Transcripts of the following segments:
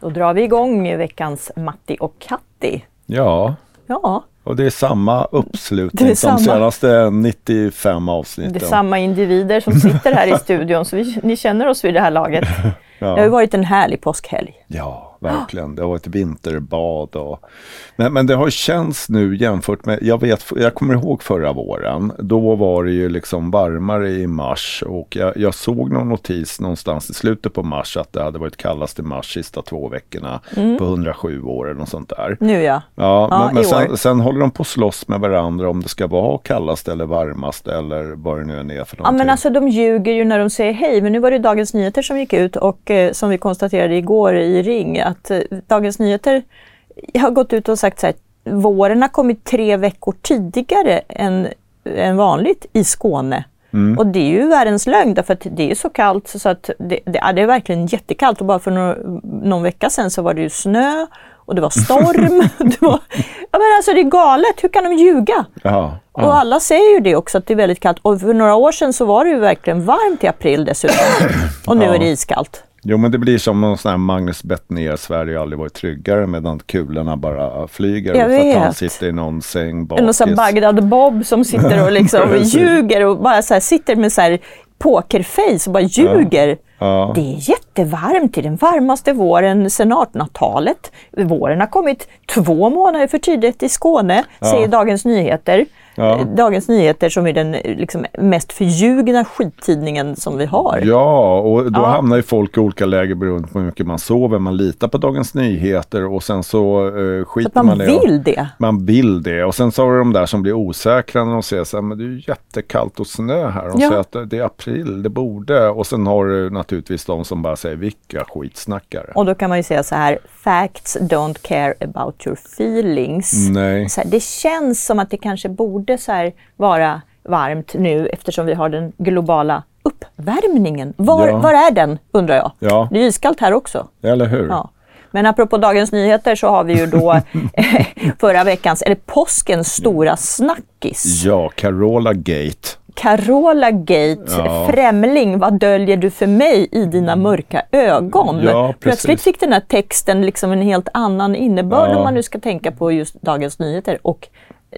Då drar vi igång veckans Matti och Katti. Ja, Ja, och det är samma uppslutning är som samma. senaste 95 avsnitten. det är samma individer som sitter här i studion så vi, ni känner oss vid det här laget. Det har ju ja. varit en härlig påskhelg. ja, verkligen. Det har varit vinterbad och... Men, men det har känts nu jämfört med, jag vet, jag kommer ihåg förra våren. Då var det ju liksom varmare i mars och jag, jag såg någon notis någonstans i slutet på mars att det hade varit kallast i mars sista två veckorna på 107 år eller något sånt där. Nu ja. Ja, Ja, men, sen, sen håller de på att slåss med varandra om det ska vara kallast eller varmast eller vad det nu än är för Ja någonting. men alltså de ljuger ju när de säger hej. Men nu var det Dagens Nyheter som gick ut och eh, som vi konstaterade igår i Ring att eh, Dagens Nyheter har gått ut och sagt så här våren har kommit tre veckor tidigare än, än vanligt i Skåne. Mm. Och det är ju världens lögn därför att det är så kallt så att det, det, är verkligen jättekallt och bara för någon, någon vecka sedan så var det ju snö och det var storm. det var, ja, men alltså det är galet, hur kan de ljuga? ja, Och ja. alla säger ju det också att det är väldigt kallt. Och för några år sedan så var det ju verkligen varmt i april dessutom. Och nu Ja. är det iskallt. Jo men det blir som någon sån här Magnus Bettner, Sverige har aldrig varit tryggare medan kulorna bara flyger. Jag för att han vet. sitter i någon säng är någon sån här bakis. Bagdad Bob som sitter och liksom ljuger och bara så här, sitter med så här pokerface och bara ljuger. Ja. Det är jättevarmt, det är den varmaste våren sedan 1800-talet. Våren har kommit två månader för tidigt i Skåne, säger Dagens Nyheter. Ja. Eh, Dagens Nyheter som är den eh, liksom, mest förljugna skittidningen som vi har. Ja, och då Ja. hamnar ju folk i olika läger beroende på hur mycket man sover. Man litar på Dagens Nyheter och sen så uh, skiter man man, i och- vill det. Man vill det. Och sen så har du de där som blir osäkra när de säger så här, men det är jättekallt och snö här. De Ja. säger att det är april, det borde. Och sen har du naturligtvis de som bara säger, vilka skitsnackare. Och då kan man ju säga så här, facts don't care about your feelings. Nej. Så här, det känns som att det kanske borde så här vara varmt nu eftersom vi har den globala uppvärmningen. Var, Ja. var är den undrar jag? Ja. Det är iskallt här också. Eller hur? Ja. Men apropå Dagens Nyheter så har vi ju då förra veckans, eller påskens stora snackis. Ja, Carola Gate. Carola Gate, Ja. främling, vad döljer du för mig i dina mörka ögon? Ja. Plötsligt fick den här texten liksom en helt annan innebörd Ja. om man nu ska tänka på just Dagens Nyheter och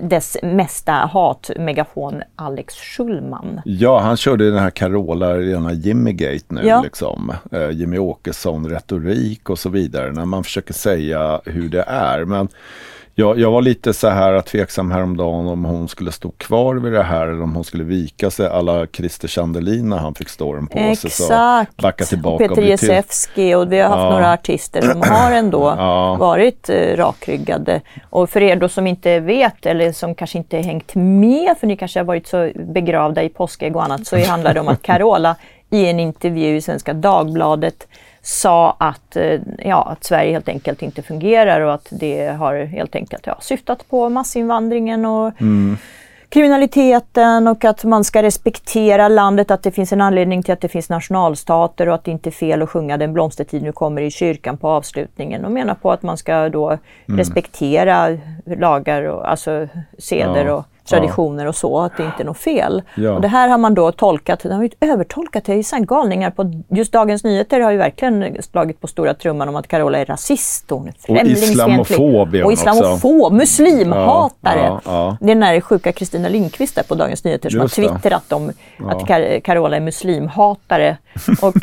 dess mesta hatmegafon Alex Schulman. Ja, han körde den här Carola, rena Jimmy Gate nu Ja. liksom. Eh, Jimmy Åkesson retorik och så vidare när man försöker säga hur det är. Men jag, jag var lite så här tveksam häromdagen om hon skulle stå kvar vid det här eller om hon skulle vika sig alla Christer Sandelin när han fick storm på sig. Så Exakt. backa tillbaka och Peter. Jezewski och vi har haft Ja. några artister som har ändå Ja. varit eh, rakryggade. Och för er då som inte vet eller som kanske inte hängt med för ni kanske har varit så begravda i påskägg och annat så handlar det om att Carola i en intervju i Svenska Dagbladet sa att, eh, ja, att Sverige helt enkelt inte fungerar och att det har helt enkelt ja, syftat på massinvandringen och kriminaliteten och att man ska respektera landet, att det finns en anledning till att det finns nationalstater och att det inte är fel att sjunga Den blomstertid nu kommer i kyrkan på avslutningen och menar på att man ska då respektera lagar och alltså seder Ja, och traditioner och så, att det inte är något fel. Ja. Och det här har man då tolkat, de har ju övertolkat, det är ju galningar på, just Dagens Nyheter har ju verkligen slagit på stora trumman om att Carola är rasist och hon är främlingsfientlig. hon Och islamofob, muslimhatare. Ja, ja. Det är den där sjuka Kristina Lindqvist där på Dagens Nyheter som Just har twittrat om att Kar- Carola är muslimhatare. och,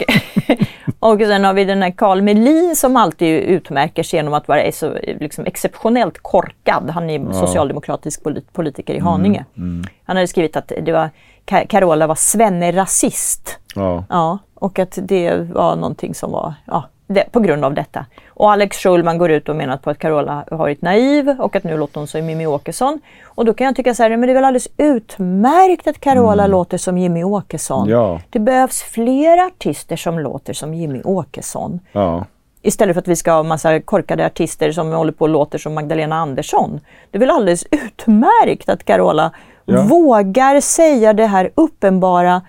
och sen har vi den här Carl Melin som alltid utmärker sig genom att vara så, liksom, exceptionellt korkad. Han är socialdemokratisk polit- politiker i Haninge. Mm, Han hade skrivit att det var Carola var svenne-rasist. Ja. Ja, och att det var någonting som var ja, det, på grund av detta. Och Alex Schulman går ut och menar på att Carola har varit naiv och att nu låter hon som Mimmi Åkesson. Och då kan jag tycka så här, men det är väl alldeles utmärkt att Carola låter som Jimmy Åkesson. Mm. Ja. Det behövs fler artister som låter som Jimmy Åkesson. Ja. Istället för att vi ska ha massa korkade artister som håller på och låter som Magdalena Andersson. Det är väl alldeles utmärkt att Carola Ja. vågar säga det här uppenbara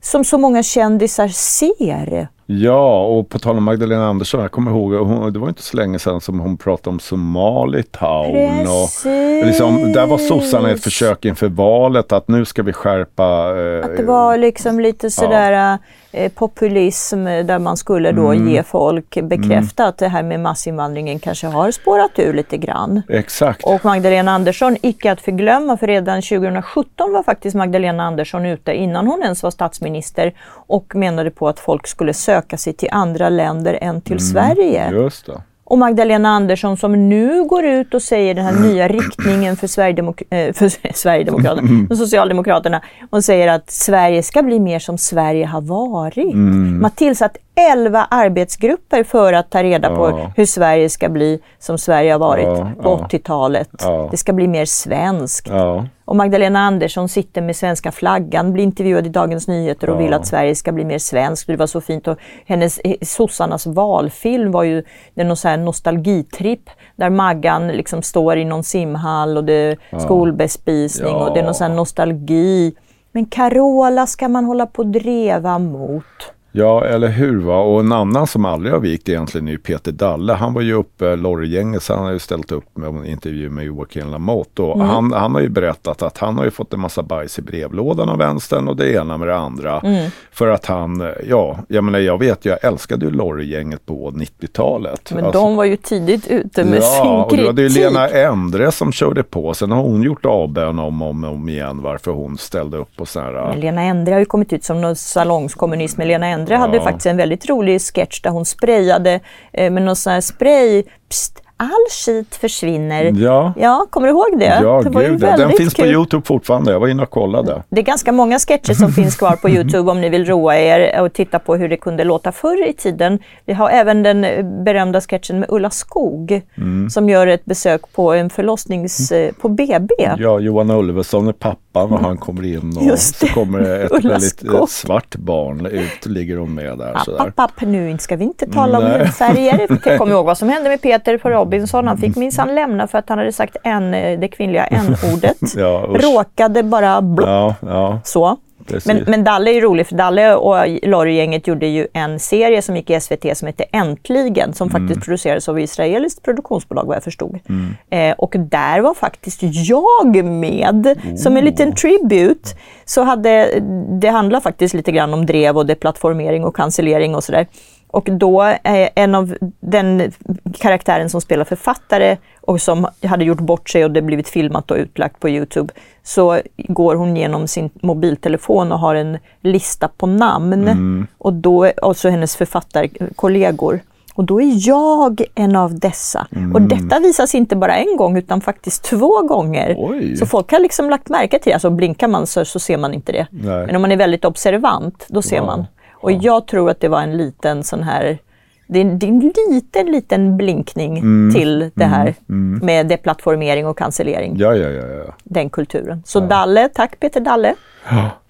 som så många kändisar ser. Ja, och på tal om Magdalena Andersson, jag kommer ihåg, hon, det var inte så länge sedan som hon pratade om Somalitown. Precis. Och liksom, där var sossarna ett försök inför valet att nu ska vi skärpa... Eh, Att det var liksom lite sådär eh, populism där man skulle då Mm. ge folk bekräfta att det här med massinvandringen kanske har spårat ur lite grann. Exakt. Och Magdalena Andersson, icke att förglömma, för redan 2017 var faktiskt Magdalena Andersson ute, innan hon ens var statsminister, och menade på att folk skulle söka sig till andra länder än till Sverige. Just det. Och Magdalena Andersson som nu går ut och säger den här nya riktningen för, Sverigedemok eh, för Sverigedemokraterna, för Socialdemokraterna. Hon säger att Sverige ska bli mer som Sverige har varit. Man har tillsatt 11 arbetsgrupper för att ta reda på Ja. hur Sverige ska bli som Sverige har varit Ja, på ja. 80-talet. Ja. Det ska bli mer svenskt. Och Magdalena Andersson sitter med svenska flaggan, blir intervjuad i Dagens Nyheter och vill att Sverige ska bli mer svenskt. Det var så fint. Och hennes, eh, sossarnas valfilm var ju någon så här nostalgitripp där Maggan liksom står i någon simhall och det är skolbespisning och det är någon här nostalgi. Men Carola ska man hålla på och dreva mot. Ja, eller hur? Va? Och en annan som aldrig har vikt egentligen är ju Peter Dalle. Han var ju uppe, Lorry-gänget, så han har ju ställt upp med en intervju med Joakim Lamotte. Och Mm. han, han har ju berättat att han har ju fått en massa bajs i brevlådan av vänstern och det ena med det andra. Mm. För att han, ja, jag menar jag vet, jag älskade ju Lorry-gänget på 90-talet. Men Alltså- de var ju tidigt ute med Ja, sin och det var kritik. ju Lena Endre som körde på. Sen har hon gjort avbön om och om, om igen varför hon ställde upp på sådana här... Men Lena Endre har ju kommit ut som någon salongskommunist. Men Lena Endre hade Ja. faktiskt en väldigt rolig sketch där hon sprayade eh, med någon sån här spray. Psst, all skit försvinner. Ja. Ja, kommer du ihåg det? Ja, det gud, den finns på kul. Youtube fortfarande. Jag var inne och kollade. Det är ganska många sketcher som finns kvar på Youtube om ni vill roa er och titta på hur det kunde låta förr i tiden. Vi har även den eh, berömda sketchen med Ulla Skog Mm. som gör ett besök på en förlossnings... eh, på BB. Ja, Johan Ulveson är pappan och han kommer in och så kommer ett väldigt ett svart barn ut, ligger hon med där. App, app, app, nu ska vi inte tala om hudfärger. Jag kommer ihåg vad som hände med Peter på Robinson. Han fick minsann lämna för att han hade sagt en, eh, det kvinnliga n-ordet. Ja, usch. Råkade bara blopp Ja, ja, så. Precis. Men, men Dalle är ju rolig för Dalle och Lorry-gänget gjorde ju en serie som gick i SVT som hette Äntligen som Mm. faktiskt producerades av ett israeliskt produktionsbolag vad jag förstod. Eh, och där var faktiskt jag med som en liten tribute. Så hade, det handlar faktiskt lite grann om drev och deplattformering och cancellering och sådär. Och då eh, en av den karaktären som spelar författare och som hade gjort bort sig och det blivit filmat och utlagt på Youtube så går hon genom sin mobiltelefon och har en lista på namn och då och så hennes författarkollegor. Och då är jag en av dessa. Och detta visas inte bara en gång utan faktiskt två gånger. Oj. Så folk har liksom lagt märke till det. Alltså blinkar man så, så ser man inte det. Nej. Men om man är väldigt observant, då ser Wow. man. Och jag tror att det var en liten sån här det är, en- det är en liten, liten blinkning Mm. till det här med deplattformering och cancellering. Ja, ja, ja. ja. Den kulturen. Så Dalle, tack Peter Dalle.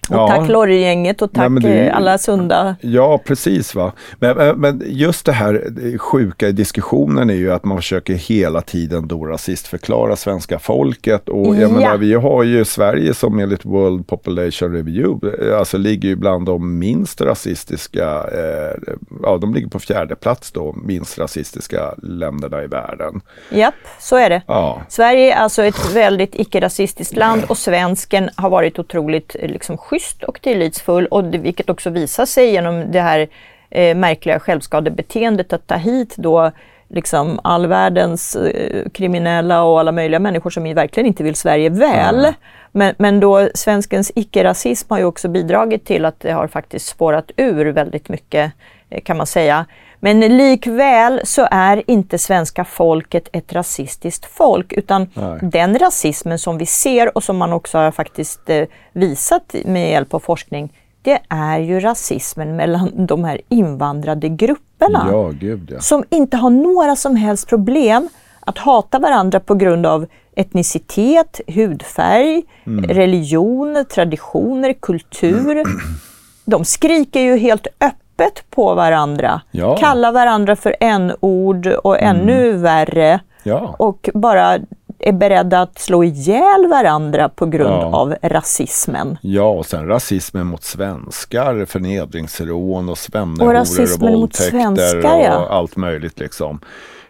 Och Ja. tack Lorry-gänget och tack Nej, eh, alla sunda. Ja, precis. va. Men, men- just det här det sjuka i diskussionen är ju att man försöker hela tiden då rasistförklara svenska folket. Och jag Ja. menar, vi har ju Sverige som enligt World Population Review, eh, alltså ligger ju bland de minst rasistiska, eh, ja de ligger på fjärde plats då, minst rasistiska länderna i världen. Japp, så är det. Ja, Sverige är alltså ett väldigt icke-rasistiskt land och svensken har varit otroligt eh, liksom, schysst och tillitsfull och det, vilket också visar sig genom det här eh, märkliga självskadebeteendet att ta hit då liksom all världens eh, kriminella och alla möjliga människor som verkligen inte vill Sverige väl. Men, men då svenskens icke-rasism har ju också bidragit till att det har faktiskt spårat ur väldigt mycket eh, kan man säga. Men likväl så är inte svenska folket ett rasistiskt folk utan Nej. den rasismen som vi ser och som man också har faktiskt eh, visat med hjälp av forskning det är ju rasismen mellan de här invandrade grupperna ja gud ja. som inte har några som helst problem att hata varandra på grund av etnicitet, hudfärg, Mm. religion, traditioner, kultur. De skriker ju helt öppet på varandra, Ja. Mm. kallar varandra för n-ord och ännu värre Ja. och bara är beredda att slå ihjäl varandra på grund Ja. av rasismen. Ja, och sen rasismen mot svenskar, förnedringsrån och Och svennehoror och, rasismen mot våldtäkter svenskar, ja. och allt möjligt liksom.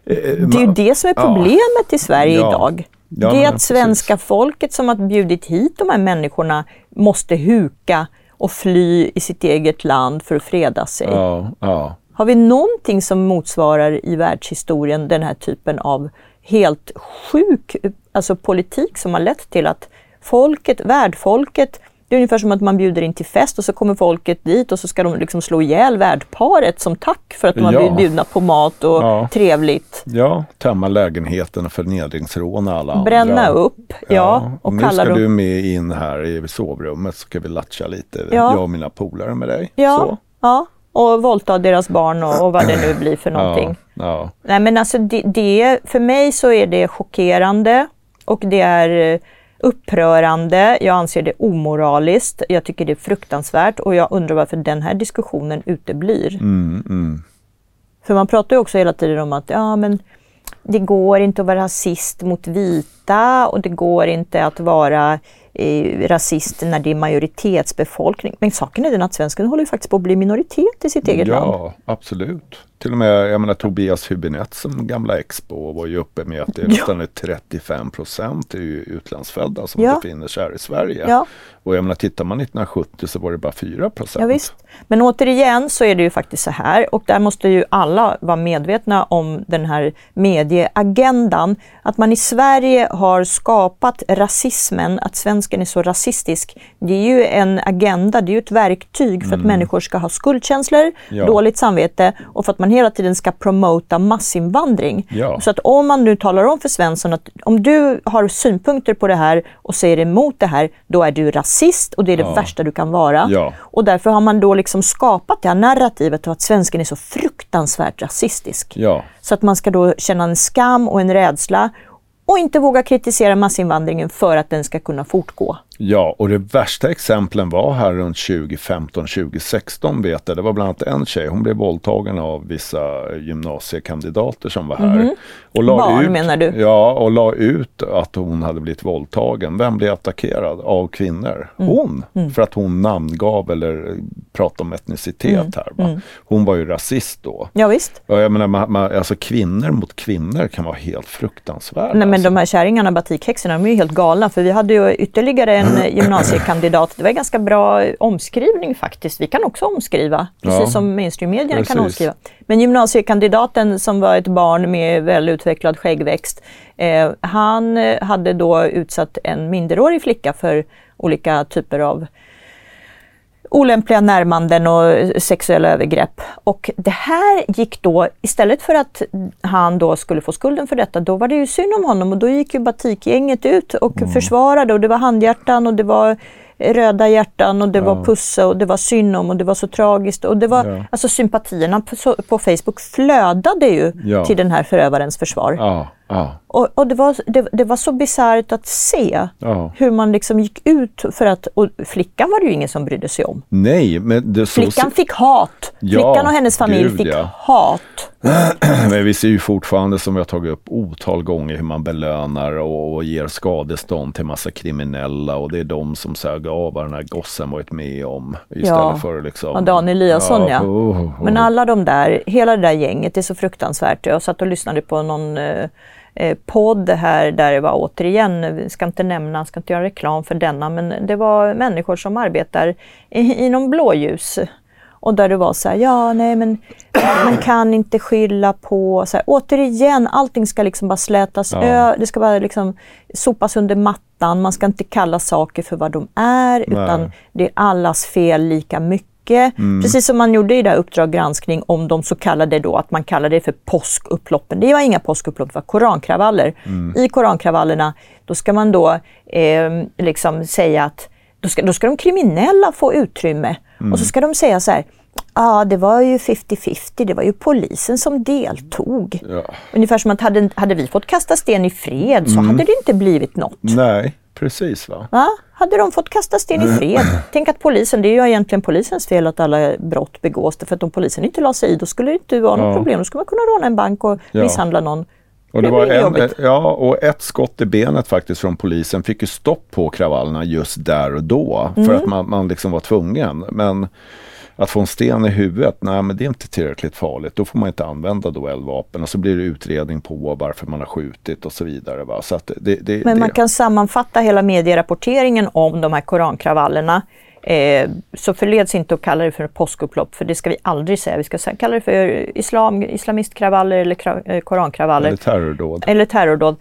Eh, Det är ju det som är ja. problemet i Sverige Ja. idag. Ja, det är att svenska folket som har bjudit hit de här människorna måste huka och fly i sitt eget land för att freda sig. Ja, ja. Har vi någonting som motsvarar i världshistorien den här typen av helt sjuk alltså politik som har lett till att folket, värdfolket, det är ungefär som att man bjuder in till fest och så kommer folket dit och så ska de liksom slå ihjäl värdparet som tack för att de har Ja. blivit bjudna på mat och Ja. trevligt. ja tömma lägenheten och förnedringsråna alla Bränna andra. upp, ja. och nu ska dem... du med in här i sovrummet så ska vi latcha lite, Ja. jag och mina polare med dig. Ja, Så. ja, och våldta deras barn och, och vad det nu blir för någonting. Ja, ja. Nej men alltså det, det, för mig så är det chockerande och det är upprörande. Jag anser det omoraliskt. Jag tycker det är fruktansvärt och jag undrar varför den här diskussionen uteblir. Mm, mm. För man pratar ju också hela tiden om att ja, men det går inte att vara rasist mot vita och det går inte att vara eh, rasist när det är majoritetsbefolkning. Men saken är den att svensken håller ju faktiskt på att bli minoritet i sitt eget land. Ja, absolut. Till och med, jag menar Tobias Hübinette som gamla Expo var ju uppe med att det är Ja. nästan är 35 procent är ju utlandsfödda som Ja. befinner sig här i Sverige. Ja. Och jag menar, tittar man 1970 så var det bara 4 procent. Ja, visst. Men återigen så är det ju faktiskt så här och där måste ju alla vara medvetna om den här medieagendan. Att man i Sverige har skapat rasismen, att svensken är så rasistisk. Det är ju en agenda, det är ju ett verktyg för att människor ska ha skuldkänslor, Mm. Ja. dåligt samvete och för att man hela tiden ska promota massinvandring. Ja. Så att om man nu talar om för Svensson att om du har synpunkter på det här och säger emot det här, då är du rasist och det är det Ja. värsta du kan vara. Och därför har man då liksom skapat det här narrativet av att svensken är så fruktansvärt rasistisk. Så att man ska då känna en skam och en rädsla och inte våga kritisera massinvandringen för att den ska kunna fortgå. Ja, och det värsta exemplen var här runt 2015-2016 vet jag. Det var bland annat en tjej, hon blev våldtagen av vissa gymnasiekandidater som var här. Och la. Barn, ut, menar du? Ja, och la ut att hon hade blivit våldtagen. Vem blev attackerad? Av kvinnor. Mm. Hon! För att hon namngav eller pratade om etnicitet Mm. här. Va? Hon var ju rasist då. Ja, visst. Och jag menar, man, man, alltså kvinnor mot kvinnor kan vara helt fruktansvärda. Nej, men alltså. de här kärringarna, batikhäxorna, de är ju helt galna för vi hade ju ytterligare en eh, gymnasiekandidat. Det var en ganska bra omskrivning faktiskt. Vi kan också omskriva, precis Ja. som mainstream-medierna kan omskriva. Men gymnasiekandidaten som var ett barn med välutvecklad skäggväxt, eh, han hade då utsatt en minderårig flicka för olika typer av olämpliga närmanden och sexuella övergrepp. Och det här gick då, istället för att han då skulle få skulden för detta, då var det ju synd om honom och då gick ju batikgänget ut och Mm. försvarade och det var handhjärtan och det var röda hjärtan och det var Ja. pussa och det var synd om och det var så tragiskt och det var, Ja. alltså sympatierna på, på Facebook flödade ju Ja. till den här förövarens försvar. Ja, ja, Och, och det, var, det, det var så bisarrt att se ja. hur man liksom gick ut för att, och flickan var det ju ingen som brydde sig om. Nej, men det så Flickan fick hat. Ja, Flickan och hennes familj gud, fick ja. hat. Men vi ser ju fortfarande som vi har tagit upp otal gånger hur man belönar och, och ger skadestånd till massa kriminella och det är de som säger av vad den här gossen varit med om istället Ja. för liksom. Och Dan Eliasson ja. oh, oh. Men alla de där, hela det där gänget är så fruktansvärt. Jag satt och lyssnade på någon eh, podd här där det var återigen, ska inte nämna, ska inte göra reklam för denna, men det var människor som arbetar inom blåljus. Och där det var så här, ja nej men man kan inte skylla på, så här, återigen allting ska liksom bara slätas Ja. ö, det ska bara liksom sopas under mattan, man ska inte kalla saker för vad de är utan Nej. det är allas fel lika mycket. Precis som man gjorde i det här Uppdrag granskning om de så kallade då, att man kallade det för påskupploppen. Det var inga påskupplopp, det var korankravaller. I korankravallerna, då ska man då eh, liksom säga att då ska, då ska de kriminella få utrymme. Och så ska de säga så här, ja ah, det var ju 50-50, det var ju polisen som deltog. Ja. Ungefär som att hade, hade vi fått kasta sten i fred så hade det inte blivit något. Nej, precis va. Va? Hade de fått kasta sten i fred? Tänk att polisen, det är ju egentligen polisens fel att alla brott begås. För att om polisen inte la sig i, då skulle det inte vara något Ja. problem. Då skulle man kunna råna en bank och Ja. misshandla någon. Och det Det var en, jobbigt. ja, och ett skott i benet faktiskt från polisen fick ju stopp på kravallerna just där och då. För Mm. att man, man liksom var tvungen. Men att få en sten i huvudet, nej men det är inte tillräckligt farligt. Då får man inte använda då eldvapen. Och så blir det utredning på varför man har skjutit och så vidare. Va? Så det, det, Men det, man kan sammanfatta hela medierapporteringen om de här korankravallerna Eh, så förleds inte att kalla det för påskupplopp, för det ska vi aldrig säga. Vi ska kalla det för islam, islamistkravaller eller eh, korankravaller. Eller terrordåd. Eller terrordåd.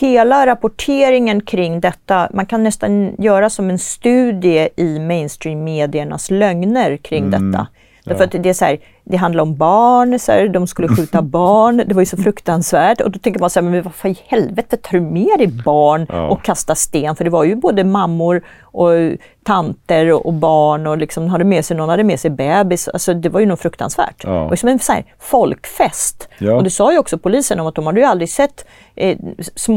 Hela rapporteringen kring detta, man kan nästan göra som en studie i mainstream-mediernas lögner kring mm. detta. Därför att det är så här, det handlar om barn, så här, de skulle skjuta barn, det var ju så fruktansvärt. Och då tänker man så här, men varför i helvete tar du med dig barn och kastar sten? För det var ju både mammor och tanter och, och barn och liksom hade med sig, någon hade med sig bebis. Alltså det var ju något fruktansvärt. Ja. Var som en så här, folkfest. Ja. Och det sa ju också polisen om att de hade ju aldrig sett eh,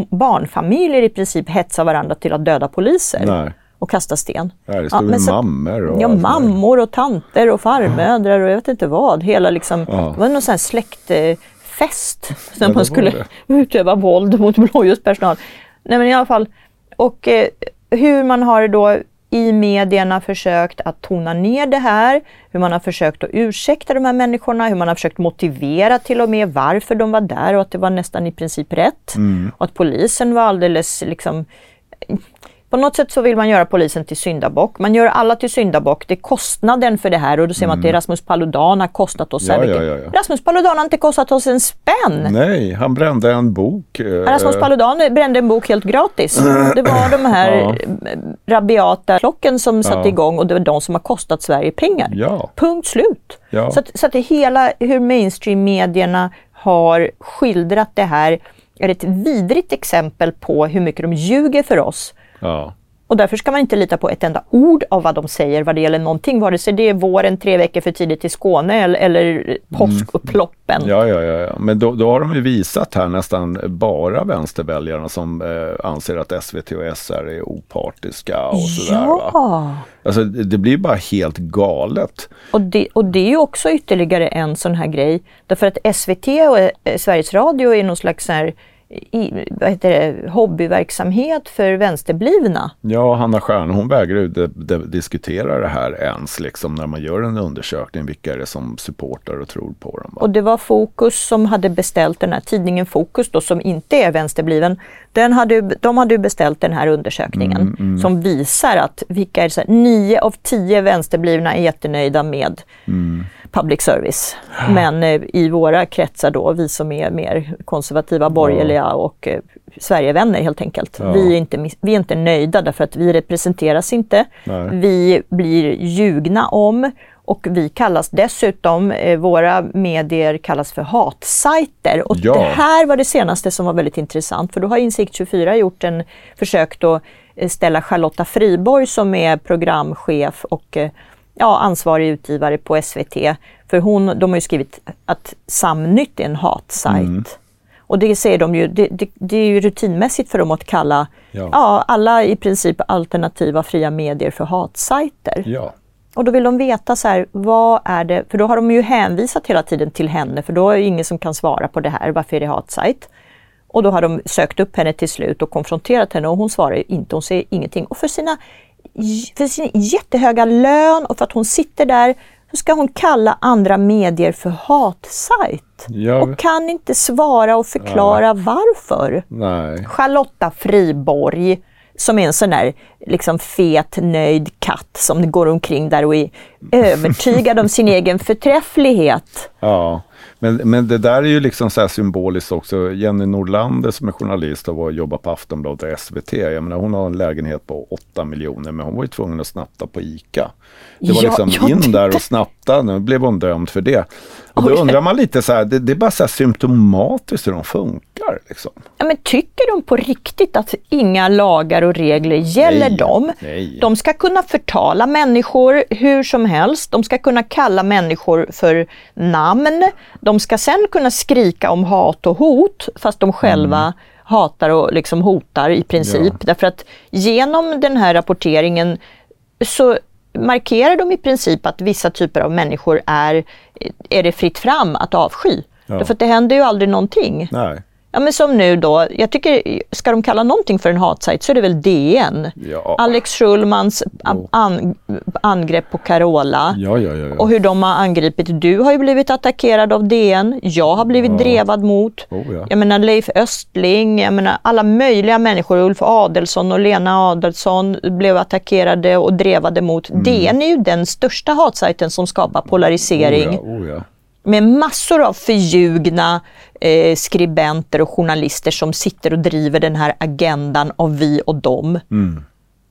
barnfamiljer i princip hetsa varandra till att döda poliser. Nej och kasta sten. Ja, det stod ja, så, mammor och Ja, mammor och tanter och farmödrar och jag vet inte vad. Hela liksom, ja. Det var någon sån här släktfest när ja, man skulle utöva våld mot blåljuspersonal. Nej men i alla fall, och eh, hur man har då i medierna försökt att tona ner det här, hur man har försökt att ursäkta de här människorna, hur man har försökt motivera till och med varför de var där och att det var nästan i princip rätt. Mm. Och att polisen var alldeles liksom på något sätt så vill man göra polisen till syndabock. Man gör alla till syndabock. Det är kostnaden för det här och då ser man att mm. Rasmus Paludan har kostat oss ja, ja, ja, Rasmus Paludan har inte kostat oss en spänn. Nej, han brände en bok. Eh, Rasmus Paludan brände en bok helt gratis. Det var de här ja. rabiata klocken som satte igång och det var de som har kostat Sverige pengar. Punkt slut. Så, att, så att det hela hur mainstream-medierna har skildrat det här är ett vidrigt exempel på hur mycket de ljuger för oss Ja. Och därför ska man inte lita på ett enda ord av vad de säger vad det gäller någonting, vare sig det är våren tre veckor för tidigt till Skåne eller, eller påskupploppen. Mm. Ja, ja, ja, ja, men då, då, har de ju visat här nästan bara vänsterväljarna som eh, anser att SVT och SR är opartiska och sådär. Ja. Va? Alltså det blir bara helt galet. Och det, och det är ju också ytterligare en sån här grej, därför att SVT och eh, Sveriges Radio är någon slags så här i, vad heter det, hobbyverksamhet för vänsterblivna. Ja, Hanna Stjärn hon vägrar ju de, de, diskutera det här ens liksom när man gör en undersökning, vilka är det som supportar och tror på dem. Va? Och det var Fokus som hade beställt den här tidningen Fokus då som inte är vänsterbliven. Den hade, de hade beställt den här undersökningen mm, mm. som visar att vilka är så här, nio av tio vänsterblivna är jättenöjda med mm public service. Men eh, i våra kretsar då, vi som är mer konservativa, borgerliga och eh, Sverigevänner helt enkelt. Ja. Vi, är inte, vi är inte nöjda därför att vi representeras inte. Nej. Vi blir ljugna om och vi kallas dessutom, eh, våra medier kallas för hatsajter. Och ja. det här var det senaste som var väldigt intressant för då har Insikt 24 gjort en försök att eh, ställa Charlotta Friborg som är programchef och eh, ja, ansvarig utgivare på SVT. För hon, de har ju skrivit att Samnytt är en hatsajt. Mm. Och det säger de ju, det, det, det, är ju rutinmässigt för dem att kalla ja. ja. alla i princip alternativa fria medier för hatsajter. Ja. Och då vill de veta så här, vad är det, för då har de ju hänvisat hela tiden till henne för då är det ingen som kan svara på det här, varför är det hatsajt? Och då har de sökt upp henne till slut och konfronterat henne och hon svarar inte, hon säger ingenting. Och för sina för sin jättehöga lön och för att hon sitter där så ska hon kalla andra medier för hatsajt. Ja. Och kan inte svara och förklara ja. varför. Nej. Charlotta Friborg som är en sån där liksom fet, nöjd katt som går omkring där och är övertygad om sin egen förträfflighet. Ja. Men, men det där är ju liksom så symboliskt också. Jenny Nordlander som är journalist och jobbar på Aftonbladet och SVT. Jag menar, hon har en lägenhet på 8 miljoner men hon var ju tvungen att snatta på ICA. Det var ja, liksom in där och snatta, nu blev hon dömd för det. Och då undrar man lite så här, det, det är bara så här symptomatiskt hur de funkar. Liksom. Ja, men tycker de på riktigt att inga lagar och regler gäller dem? Nej. De ska kunna förtala människor hur som helst. De ska kunna kalla människor för namn. De ska sen kunna skrika om hat och hot fast de själva mm. hatar och liksom hotar i princip. Ja. Därför att genom den här rapporteringen så markerar de i princip att vissa typer av människor är, är det fritt fram att avsky. Ja. Därför att det händer ju aldrig någonting. Nej. Ja men som nu då, jag tycker, ska de kalla någonting för en hatsajt så är det väl DN. Ja. Alex Schulmans an, angrepp på Carola. Ja, ja. Och hur de har angripit. Du har ju blivit attackerad av DN. Jag har blivit drevad mot. Oh, ja. Jag menar Leif Östling, jag menar alla möjliga människor. Ulf Adelsson och Lena Adelsson blev attackerade och drevade mot. Mm. DN är ju den största hatsajten som skapar polarisering. Oh, oh. Med massor av förljugna eh, skribenter och journalister som sitter och driver den här agendan av vi och dem. Mm.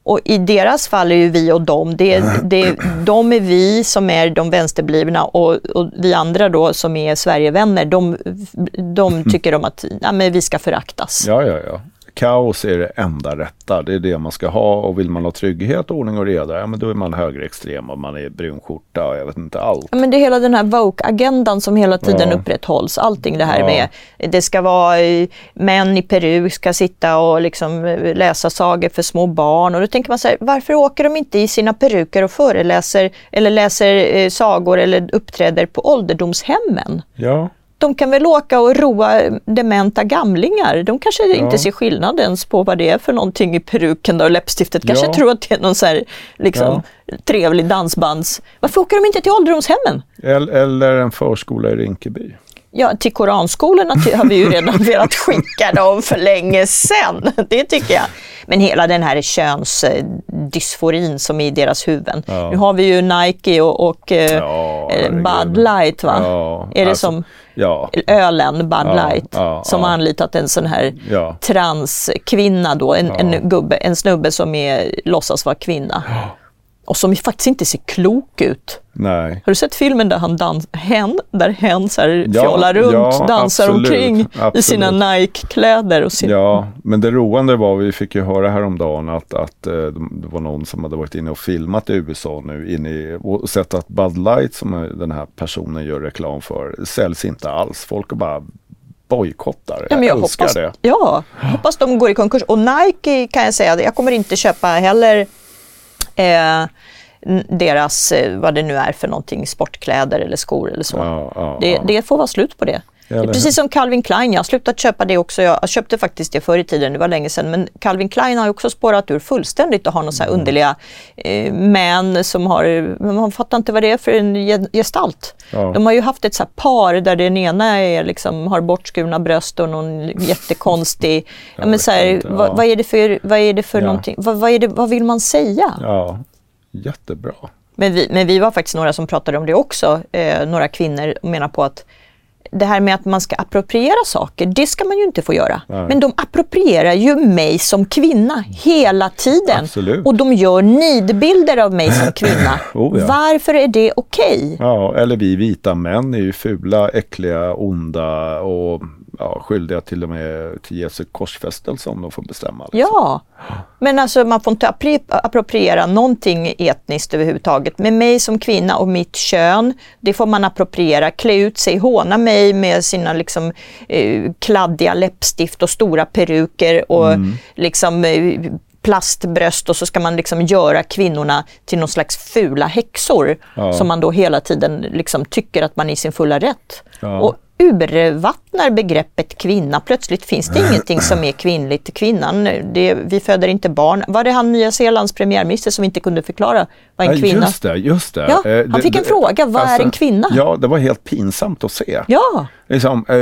Och i deras fall är ju vi och dem, det, det, de är vi som är de vänsterblivna och, och vi andra då som är Sverigevänner, de, de tycker om att ja, men vi ska föraktas. ja, ja, ja. Kaos är det enda rätta. Det är det man ska ha. Och vill man ha trygghet, ordning och reda, ja men då är man högerextrem och man är brunskjorta och jag vet inte allt. Ja, men det är hela den här woke-agendan som hela tiden Ja. upprätthålls. Allting det här Ja. med, det ska vara eh, män i Peru ska sitta och liksom eh, läsa sagor för små barn. Och då tänker man så här, varför åker de inte i sina peruker och föreläser eller läser eh, sagor eller uppträder på ålderdomshemmen? Ja, De kan väl åka och roa dementa gamlingar. De kanske inte ser skillnad ens på vad det är för någonting i peruken och läppstiftet. Kanske Ja. tror att det är någon så här, liksom, trevlig dansbands... Varför åker de inte till ålderdomshemmen? eller, en förskola i Rinkeby. Ja, till koranskolorna har vi ju redan velat skicka dem för länge sedan. Det tycker jag. Men hela den här könsdysforin som är i deras huvuden. Ja. Nu har vi ju Nike och, och eh, Ja, eh. Bud Light va? Ja, är det alltså, som Ja, ölen Bud Light ja, som har anlitat en sån här transkvinna då, en, en, gubbe, en snubbe som är, låtsas vara kvinna. Och som faktiskt inte ser klok ut. Nej. Har du sett filmen där han dans, hen, där hen så här Ja, runt, ja, dansar absolut, omkring i absolut. sina Nike-kläder? Och sin, Ja, men det roande var, vi fick ju höra häromdagen att, att eh, det var någon som hade varit inne och filmat i USA nu inne i, och sett att Bud Light som den här personen gör reklam för säljs inte alls. Folk bara bojkottar. Ja, jag älskar hoppas, det. Ja, hoppas de går i konkurs. Och Nike kan jag säga, jag kommer inte köpa heller eh, deras, eh, vad det nu är för någonting, sportkläder eller skor eller så. Ja, ja, Det, ja. det får vara slut på det. Eller? Precis som Calvin Klein, jag har slutat köpa det också. Jag köpte faktiskt det förr i tiden, det var länge sedan. Men Calvin Klein har också spårat ur fullständigt och har några så Mm. underliga eh, män som har, man fattar inte vad det är för en ge- gestalt. Ja. De har ju haft ett så par där den ena är liksom, har bortskurna bröst och någon jättekonstig... ja, men så här, inte, ja. vad, vad är det för, vad är det för Ja. någonting? Vad, vad, är det, vad vill man säga? Ja, jättebra. Men vi, men vi var faktiskt några som pratade om det också, eh, några kvinnor, och menar på att det här med att man ska appropriera saker, det ska man ju inte få göra. Nej. Men de approprierar ju mig som kvinna hela tiden. Absolut. Och de gör nidbilder av mig som kvinna. Oh, ja. Varför är det okej? Ja, eller vi vita män är ju fula, äckliga, onda och ja, skyldiga till och med till Jesu korsfästelse om de får bestämma. liksom. Ja, men alltså man får inte appropriera någonting etniskt överhuvudtaget. Med mig som kvinna och mitt kön, det får man appropriera, klä ut sig, håna mig med sina liksom eh, kladdiga läppstift och stora peruker och liksom eh, plastbröst och så ska man liksom göra kvinnorna till någon slags fula häxor Ja. som man då hela tiden liksom tycker att man är i sin fulla rätt. Ja. Och urvattnar begreppet kvinna. Plötsligt finns det ingenting som är kvinnligt. Kvinnan, det, vi föder inte barn. Var det han Nya Zeelands premiärminister som inte kunde förklara vad en kvinna... Just det, just det. Ja, Eh, han fick en fråga, vad är en kvinna? Ja, det var helt pinsamt att se. Ja, Liksom, eh,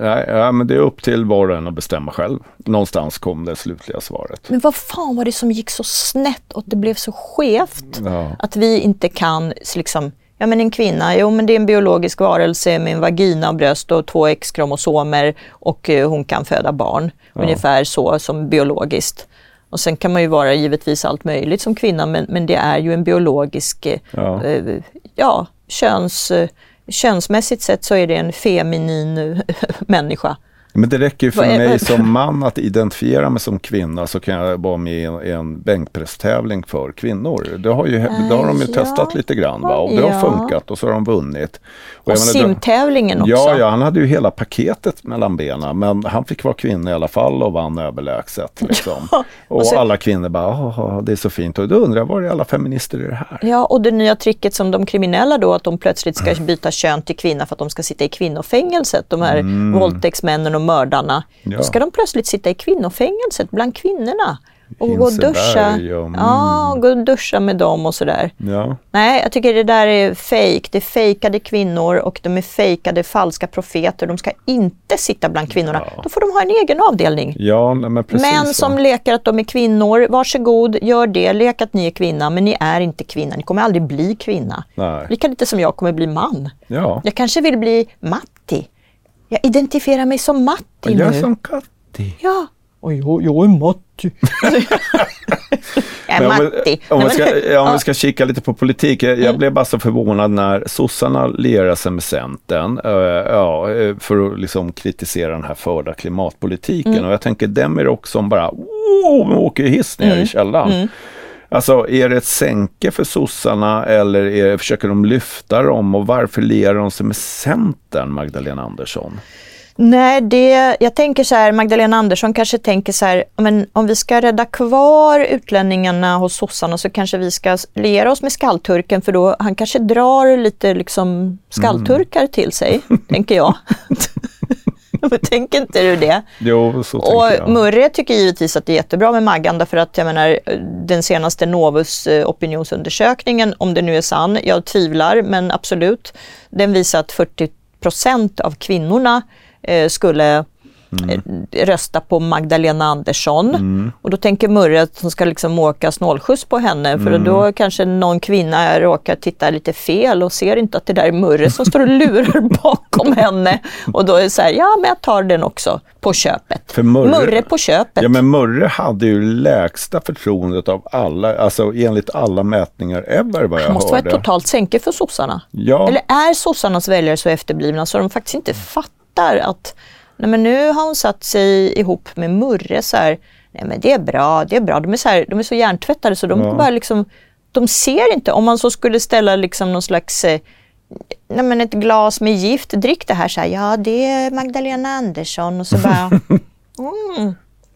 nej, ja, men det är upp till var och en att bestämma själv. Någonstans kom det slutliga svaret. men vad fan var det som gick så snett och det blev så skevt? Ja. Att vi inte kan liksom Ja men en kvinna, jo men det är en biologisk varelse med en vagina och bröst och två X-kromosomer och eh, hon kan föda barn. Ungefär så som biologiskt. Och sen kan man ju vara givetvis allt möjligt som kvinna men, men det är ju en biologisk, eh, Ja. eh, ja, köns, eh, könsmässigt sett så är det en feminin eh, människa. Men det räcker ju för är- mig som man att identifiera mig som kvinna så kan jag vara med i en, en bänkpresstävling för kvinnor. Det har, ju, det har de ju ja. testat lite grann va? och det har Ja. funkat och så har de vunnit. Och det- simtävlingen också. Ja, ja, han hade ju hela paketet mellan benen men han fick vara kvinna i alla fall och vann överlägset. Liksom. Ja, och och sen- alla kvinnor bara, "Åh, det är så fint. Och då undrar jag, var är alla feminister i det här? Ja, och det nya tricket som de kriminella då, att de plötsligt ska byta kön till kvinna för att de ska sitta i kvinnofängelset. De här Mm. våldtäktsmännen och mördarna. Ja. Då ska de plötsligt sitta i kvinnofängelset bland kvinnorna. Och gå och duscha. Och- mm. Ja, gå och duscha med dem och sådär. Ja. Nej, jag tycker det där är fejk. Det är fejkade kvinnor och de är fejkade falska profeter. De ska inte sitta bland kvinnorna. Ja. Då får de ha en egen avdelning. Ja, men precis. Män så. som leker att de är kvinnor, varsågod, gör det. Lek att ni är kvinna, men ni är inte kvinna. Ni kommer aldrig bli kvinna. Nej. Lika lite som jag kommer bli man. Ja. Jag kanske vill bli Matti. Jag identifierar mig som Matti Jag nu. är som Katti. Ja. Och jag, jag är Matti. jag är Matti. vi, om, vi ska, om vi ska kika lite på politik. Jag, jag blev bara så förvånad när sossarna lierade sig med Centern eh, ja, eh, för att liksom kritisera den här förda klimatpolitiken. Mm. Och jag tänker Demirok som bara oh, åker hiss ner Mm. i källaren. Alltså är det ett sänke för sossarna eller är, försöker de lyfta dem och varför lierar de sig med Centern, Magdalena Andersson? Nej, det, jag tänker så här, Magdalena Andersson kanske tänker så här, men om vi ska rädda kvar utlänningarna hos sossarna så kanske vi ska liera oss med skallturken för då han kanske drar lite liksom skallturkar till sig, tänker jag. Tänker inte du det? Jo, så Och jag. Murre tycker givetvis att det är jättebra med Maggan därför att jag menar den senaste Novus eh, opinionsundersökningen, om det nu är sann, jag tvivlar men absolut, den visar att 40 procent av kvinnorna eh, skulle eh, rösta på Magdalena Andersson. Och då tänker Murre att hon ska liksom åka snålskjuts på henne för då kanske någon kvinna råkar titta lite fel och ser inte att det där är Murre som står och lurar bakom henne. Och då är det så här, ja men jag tar den också på köpet. För Murre- Murre på köpet. Ja men Murre hade ju lägsta förtroendet av alla, alltså enligt alla mätningar ever vad jag Det måste vara hörde. ett totalt sänke för sossarna. Ja. Eller är sossarnas väljare så efterblivna så de faktiskt inte fattar att nej men nu har hon satt sig ihop med Murre så här, nej men det är bra, det är bra. De är så, här, de är så hjärntvättade så de Ja. bara liksom, de ser inte, om man så skulle ställa liksom någon slags eh, Nej men ett glas med gift, drick det här så här, ja det är Magdalena Andersson och så bara,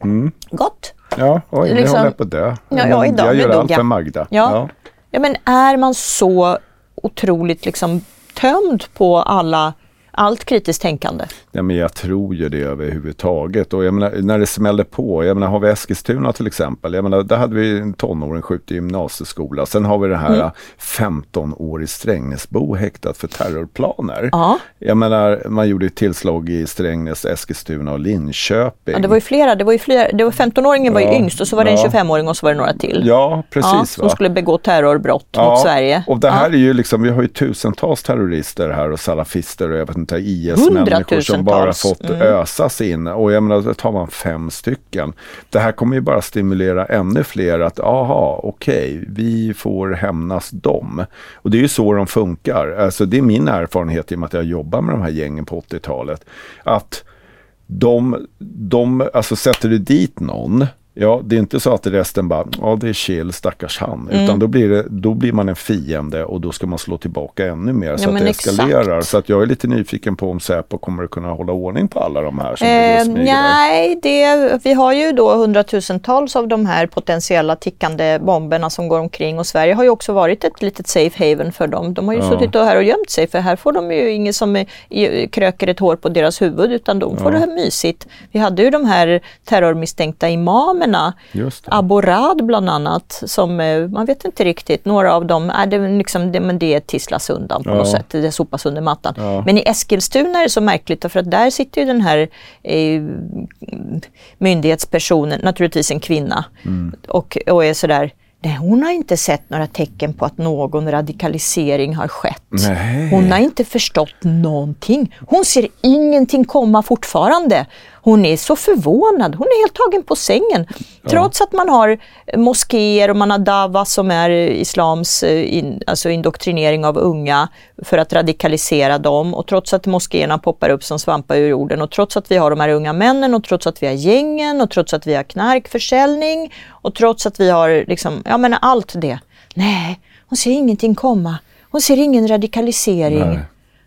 mm, gott. Ja, oj, nu Liksom- håller jag på att dö. Ja, ja, idag, jag nu gör allt jag. för Magda. Ja. Ja, men är man så otroligt liksom tömd på alla, allt kritiskt tänkande? Ja, men jag tror ju det överhuvudtaget. Och jag menar, när det smällde på, jag menar har vi Eskilstuna till exempel, jag menar, där hade vi tonåring skjuten i gymnasieskola. Sen har vi det här Mm. 15-årig Strängnäsbo häktat för terrorplaner. Ja. Jag menar, man gjorde ett tillslag i Strängnäs, Eskilstuna och Linköping. Ja, det var ju flera, det var ju flera, det var 15-åringen var ju Ja, yngst och så var det en ja. 25-åring och så var det några till. Ja, precis. Ja, va? som skulle begå terrorbrott mot Sverige. Och det här är ju liksom, vi har ju tusentals terrorister här och salafister och jag vet inte, IS-människor som bara fått Mm. ösas in. Och jag menar, då tar man fem stycken. Det här kommer ju bara stimulera ännu fler att, aha, okej, vi får hämnas dem. Och det är ju så de funkar. Alltså det är min erfarenhet i och med att jag jobbar med de här gängen på 80-talet. Att de, de, alltså sätter du dit någon, ja det är inte så att resten bara, ja det är chill, stackars han. Mm. Utan då blir, det, då blir man en fiende och då ska man slå tillbaka ännu mer så att det exakt. eskalerar. Så att jag är lite nyfiken på om Säpo kommer att kunna hålla ordning på alla de här som Eh, nej, det, vi har ju då hundratusentals av de här potentiella tickande bomberna som går omkring och Sverige har ju också varit ett litet safe haven för dem. De har ju Ja. suttit och här och gömt sig för här får de ju ingen som är, kröker ett hår på deras huvud utan de får det här mysigt. Vi hade ju de här terrormisstänkta imamerna, Det. Aborad bland annat, som eh, man vet inte riktigt, några av dem, är det, liksom, det, men det tisslas undan på Ja. något sätt, det sopas under mattan. Ja. Men i Eskilstuna är det så märkligt för att där sitter ju den här eh, myndighetspersonen, naturligtvis en kvinna, Mm. och, och är sådär Nej, hon har inte sett några tecken på att någon radikalisering har skett. Nej. Hon har inte förstått någonting. Hon ser ingenting komma fortfarande. Hon är så förvånad. Hon är helt tagen på sängen. Trots att man har moskéer och man har Dawa som är islams eh, in, alltså indoktrinering av unga för att radikalisera dem. Och trots att moskéerna poppar upp som svampar ur jorden och trots att vi har de här unga männen och trots att vi har gängen och trots att vi har knarkförsäljning och trots att vi har liksom, ja men allt det. Nej, hon ser ingenting komma. Hon ser ingen radikalisering. Nej.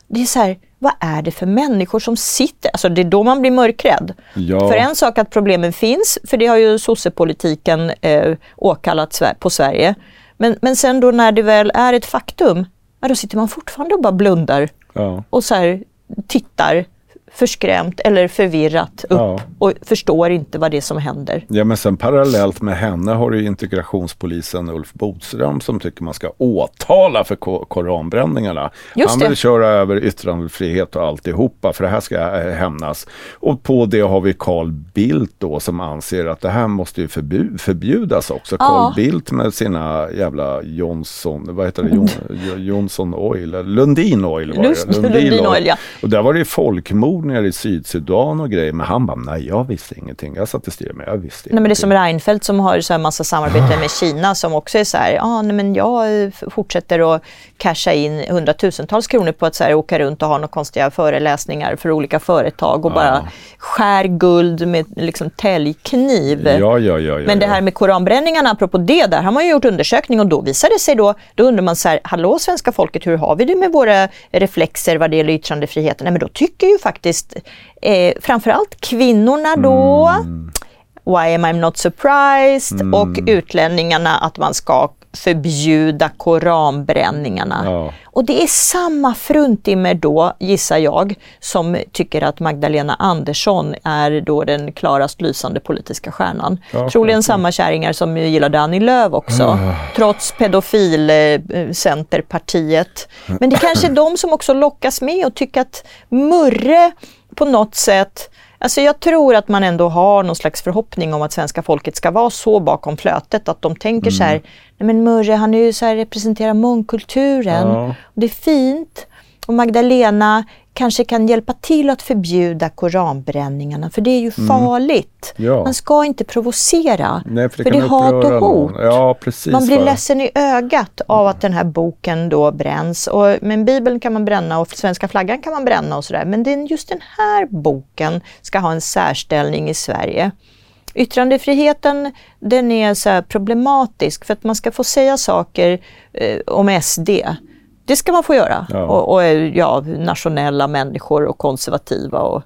Det är så här, vad är det för människor som sitter, alltså det är då man blir mörkrädd. Ja. För en sak att problemen finns, för det har ju sossepolitiken eh, åkallat på Sverige. Men, men sen då när det väl är ett faktum, ja, då sitter man fortfarande och bara blundar Ja. och så här tittar förskrämt eller förvirrat upp Ja. och förstår inte vad det är som händer. Ja men sen parallellt med henne har du integrationspolisen Ulf Bodström som tycker man ska åtala för ko- koranbränningarna. Just Han vill det. köra över yttrandefrihet och alltihopa för det här ska eh, hämnas. Och på det har vi Carl Bildt då som anser att det här måste ju förbu- förbjudas också. Ja. Carl Bildt med sina jävla Johnson, vad heter det, Jon, Jo- Johnson Oil, eller Lundin Oil var det. Lundin Oil, ja. Och där var det ju folkmord nere i Sydsudan och grejer. Men han bara, nej jag visste ingenting. Jag satt i styret men jag visste Nej, men det är ingenting. som Reinfeldt som har så här massa samarbete med Kina som också är så här, ja nej, men jag eh, fortsätter att casha in hundratusentals kronor på att så här, åka runt och ha några konstiga föreläsningar för olika företag och bara skär guld med liksom täljkniv. Ja, ja, ja, ja, Men det ja. här med koranbränningarna, apropå det, där har man ju gjort undersökning och då visar det sig då, då undrar man så här, hallå svenska folket, hur har vi det med våra reflexer vad det gäller yttrandefriheten? Nej men då tycker ju faktiskt eh, framförallt kvinnorna då, Mm. Why am I not surprised? Och utlänningarna att man ska förbjuda koranbränningarna. Ja. Och det är samma fruntimmer då, gissar jag, som tycker att Magdalena Andersson är då den klarast lysande politiska stjärnan. Ja, Troligen samma kärringar som gillade Annie Lööf också, Ah. trots pedofilcenterpartiet. Men det kanske är de som också lockas med och tycker att Murre på något sätt Alltså jag tror att man ändå har någon slags förhoppning om att svenska folket ska vara så bakom flötet att de tänker så här, Mm. nej men Murre han är ju så här, representerar mångkulturen Ja. och det är fint. Och Magdalena kanske kan hjälpa till att förbjuda koranbränningarna för det är ju farligt. Mm. Ja. Man ska inte provocera. Nej, för det, för det är hat och hot. Ja, precis. Man blir va. ledsen i ögat av att den här boken då bränns. Och, men Bibeln kan man bränna och svenska flaggan kan man bränna och sådär. Men den, just den här boken ska ha en särställning i Sverige. Yttrandefriheten den är så problematisk för att man ska få säga saker eh, om SD. Det ska man få göra. Ja. Och, och eh, ja, nationella människor och konservativa. Och,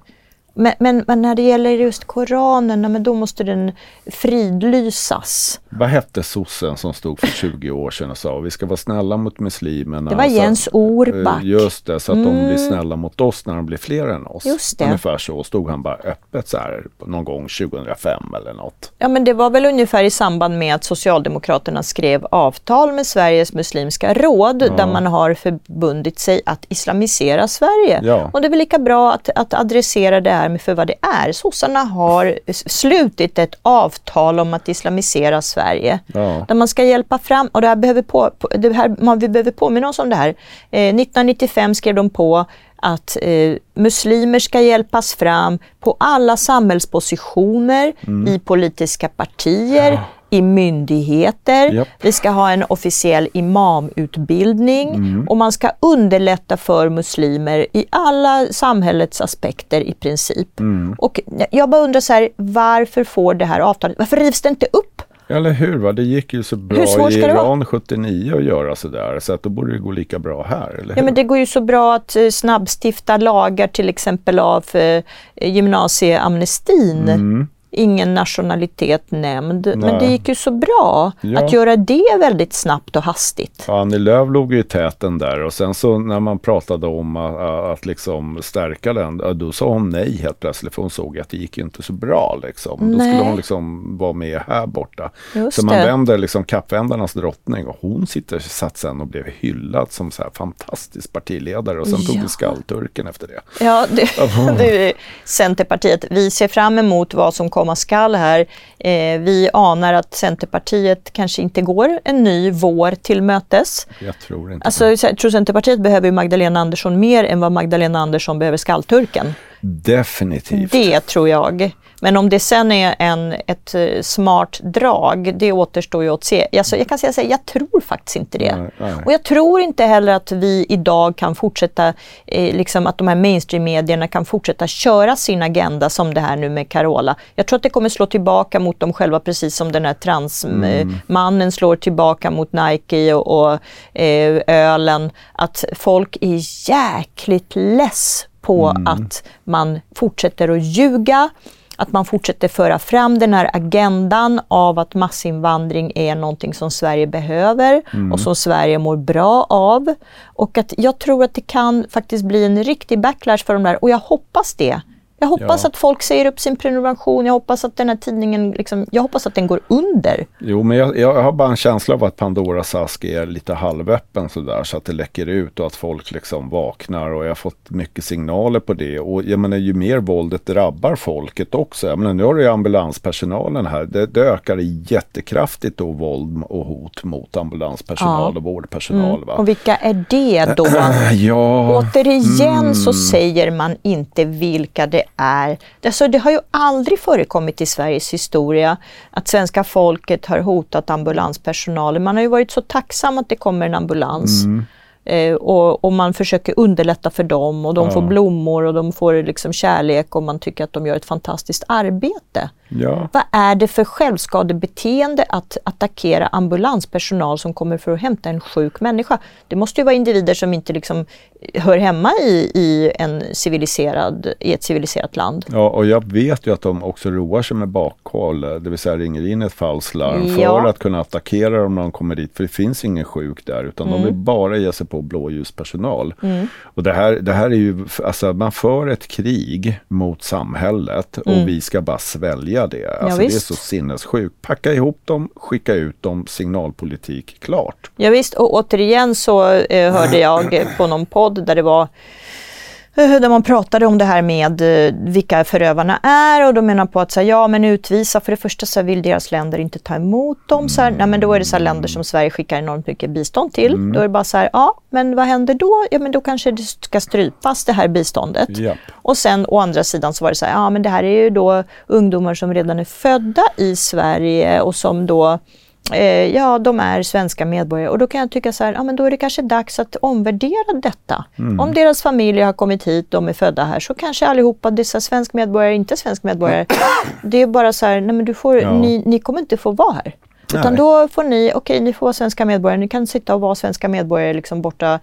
men, men, men när det gäller just Koranen, ja, men då måste den fridlysas. Vad hette sossen som stod för 20 år sedan och sa vi ska vara snälla mot muslimerna. Det var Jens Orback. Eh, Just det, så att de blir snälla mot oss när de blir fler än oss. Just det. Ungefär så stod han bara öppet så här någon gång 2005 eller något. Ja, men det var väl ungefär i samband med att Socialdemokraterna skrev avtal med Sveriges muslimska råd där man har förbundit sig att islamisera Sverige. Ja. Och det är väl lika bra att, att adressera det här med för vad det är. Sossarna har slutit ett avtal om att islamisera Sverige. Ja. Där man ska hjälpa fram, och det här behöver på- det här, man, vi behöver påminna oss om det här. Eh, 1995 skrev de på att eh, muslimer ska hjälpas fram på alla samhällspositioner, Mm. i politiska partier, i myndigheter. Japp. Vi ska ha en officiell imamutbildning Mm. och man ska underlätta för muslimer i alla samhällets aspekter i princip. Mm. Och jag bara undrar så här, varför får det här avtalet, varför rivs det inte upp? Eller hur? Va? Det gick ju så bra i? Iran 79 att göra sådär. Så att då borde det gå lika bra här. Eller Ja, hur? men det går ju så bra att eh, snabbstifta lagar till exempel av eh, gymnasieamnestin. Ingen nationalitet nämnd. Men Nej. det gick ju så bra Ja. att göra det väldigt snabbt och hastigt. Ja, Annie Lööf låg ju i täten där och sen så när man pratade om att, att liksom stärka den, då sa hon nej helt plötsligt för hon såg att det gick inte så bra liksom. Då Nej. skulle hon liksom vara med här borta. Just så man det. vänder liksom kappvändarnas drottning och hon sitter, satt sen och blev hyllad som så här fantastisk partiledare och sen tog Ja. vi skallturken efter det. Ja, det, det Centerpartiet. Vi ser fram emot vad som komma skall här. Eh, vi anar att Centerpartiet kanske inte går en ny vår till mötes. Jag tror inte Alltså, så- jag tror Centerpartiet behöver Magdalena Andersson mer än vad Magdalena Andersson behöver skallturken. Definitivt. Det tror jag. Men om det sen är en, ett eh, smart drag, det återstår ju att se. Alltså, jag kan säga så här, jag tror faktiskt inte det. Nej, nej. Och jag tror inte heller att vi idag kan fortsätta, eh, liksom att de här mainstream-medierna kan fortsätta köra sin agenda som det här nu med Carola. Jag tror att det kommer slå tillbaka mot dem själva precis som den här transmannen slår tillbaka mot Nike och, och eh, ölen. Att folk är jäkligt less på att man fortsätter att ljuga att man fortsätter föra fram den här agendan av att massinvandring är någonting som Sverige behöver mm. och som Sverige mår bra av. Och att jag tror att det kan faktiskt bli en riktig backlash för de där och jag hoppas det. Jag hoppas ja. att folk säger upp sin prenumeration. Jag hoppas att den här tidningen, liksom, jag hoppas att den går under. Jo, men jag, jag har bara en känsla av att Pandoras ask är lite halvöppen sådär så att det läcker ut och att folk liksom vaknar och jag har fått mycket signaler på det. Och jag menar ju mer våldet drabbar folket också. Jag menar nu har du ju ambulanspersonalen här. Det, det ökar jättekraftigt då våld och hot mot ambulanspersonal ja. och vårdpersonal. Mm. Och vilka är det då? ja. Återigen mm. så säger man inte vilka det är. Alltså, det har ju aldrig förekommit i Sveriges historia att svenska folket har hotat ambulanspersonalen. Man har ju varit så tacksam att det kommer en ambulans. Mm. Eh, och, och, man försöker underlätta för dem och de ja. får blommor och de får liksom kärlek och man tycker att de gör ett fantastiskt arbete. Ja. Vad är det för självskadebeteende att attackera ambulanspersonal som kommer för att hämta en sjuk människa? Det måste ju vara individer som inte liksom hör hemma i, i, en civiliserad, i ett civiliserat land. Ja, och jag vet ju att de också roar sig med bakhåll, det vill säga ringer in ett falsklarm ja. för att kunna attackera dem när de kommer dit. För det finns ingen sjuk där, utan mm. de vill bara ge sig på blåljuspersonal. Mm. Och det här, det här är ju, alltså man för ett krig mot samhället och mm. vi ska bara svälja det. Alltså ja, det är så sinnessjukt. Packa ihop dem, skicka ut dem, signalpolitik, klart. Ja, visst, och återigen så eh, hörde jag på någon podd där det var där man pratade om det här med eh, vilka förövarna är och de menar på att så här, ja men utvisa, för det första så vill deras länder inte ta emot dem. Så här, nej, men då är det så länder som Sverige skickar enormt mycket bistånd till. Mm. Då är det bara så här, ja men vad händer då? Ja men då kanske det ska strypas det här biståndet. Yep. Och sen å andra sidan så var det så här, ja men det här är ju då ungdomar som redan är födda i Sverige och som då eh, ja, de är svenska medborgare och då kan jag tycka så här, ja men då är det kanske dags att omvärdera detta. Mm. Om deras familjer har kommit hit, de är födda här, så kanske allihopa dessa svensk medborgare inte svensk medborgare. Det är bara så här, nej men du får, ja. ni, ni kommer inte få vara här. Utan Nej. då får ni, okej okay, ni får vara svenska medborgare, ni kan sitta och vara svenska medborgare liksom borta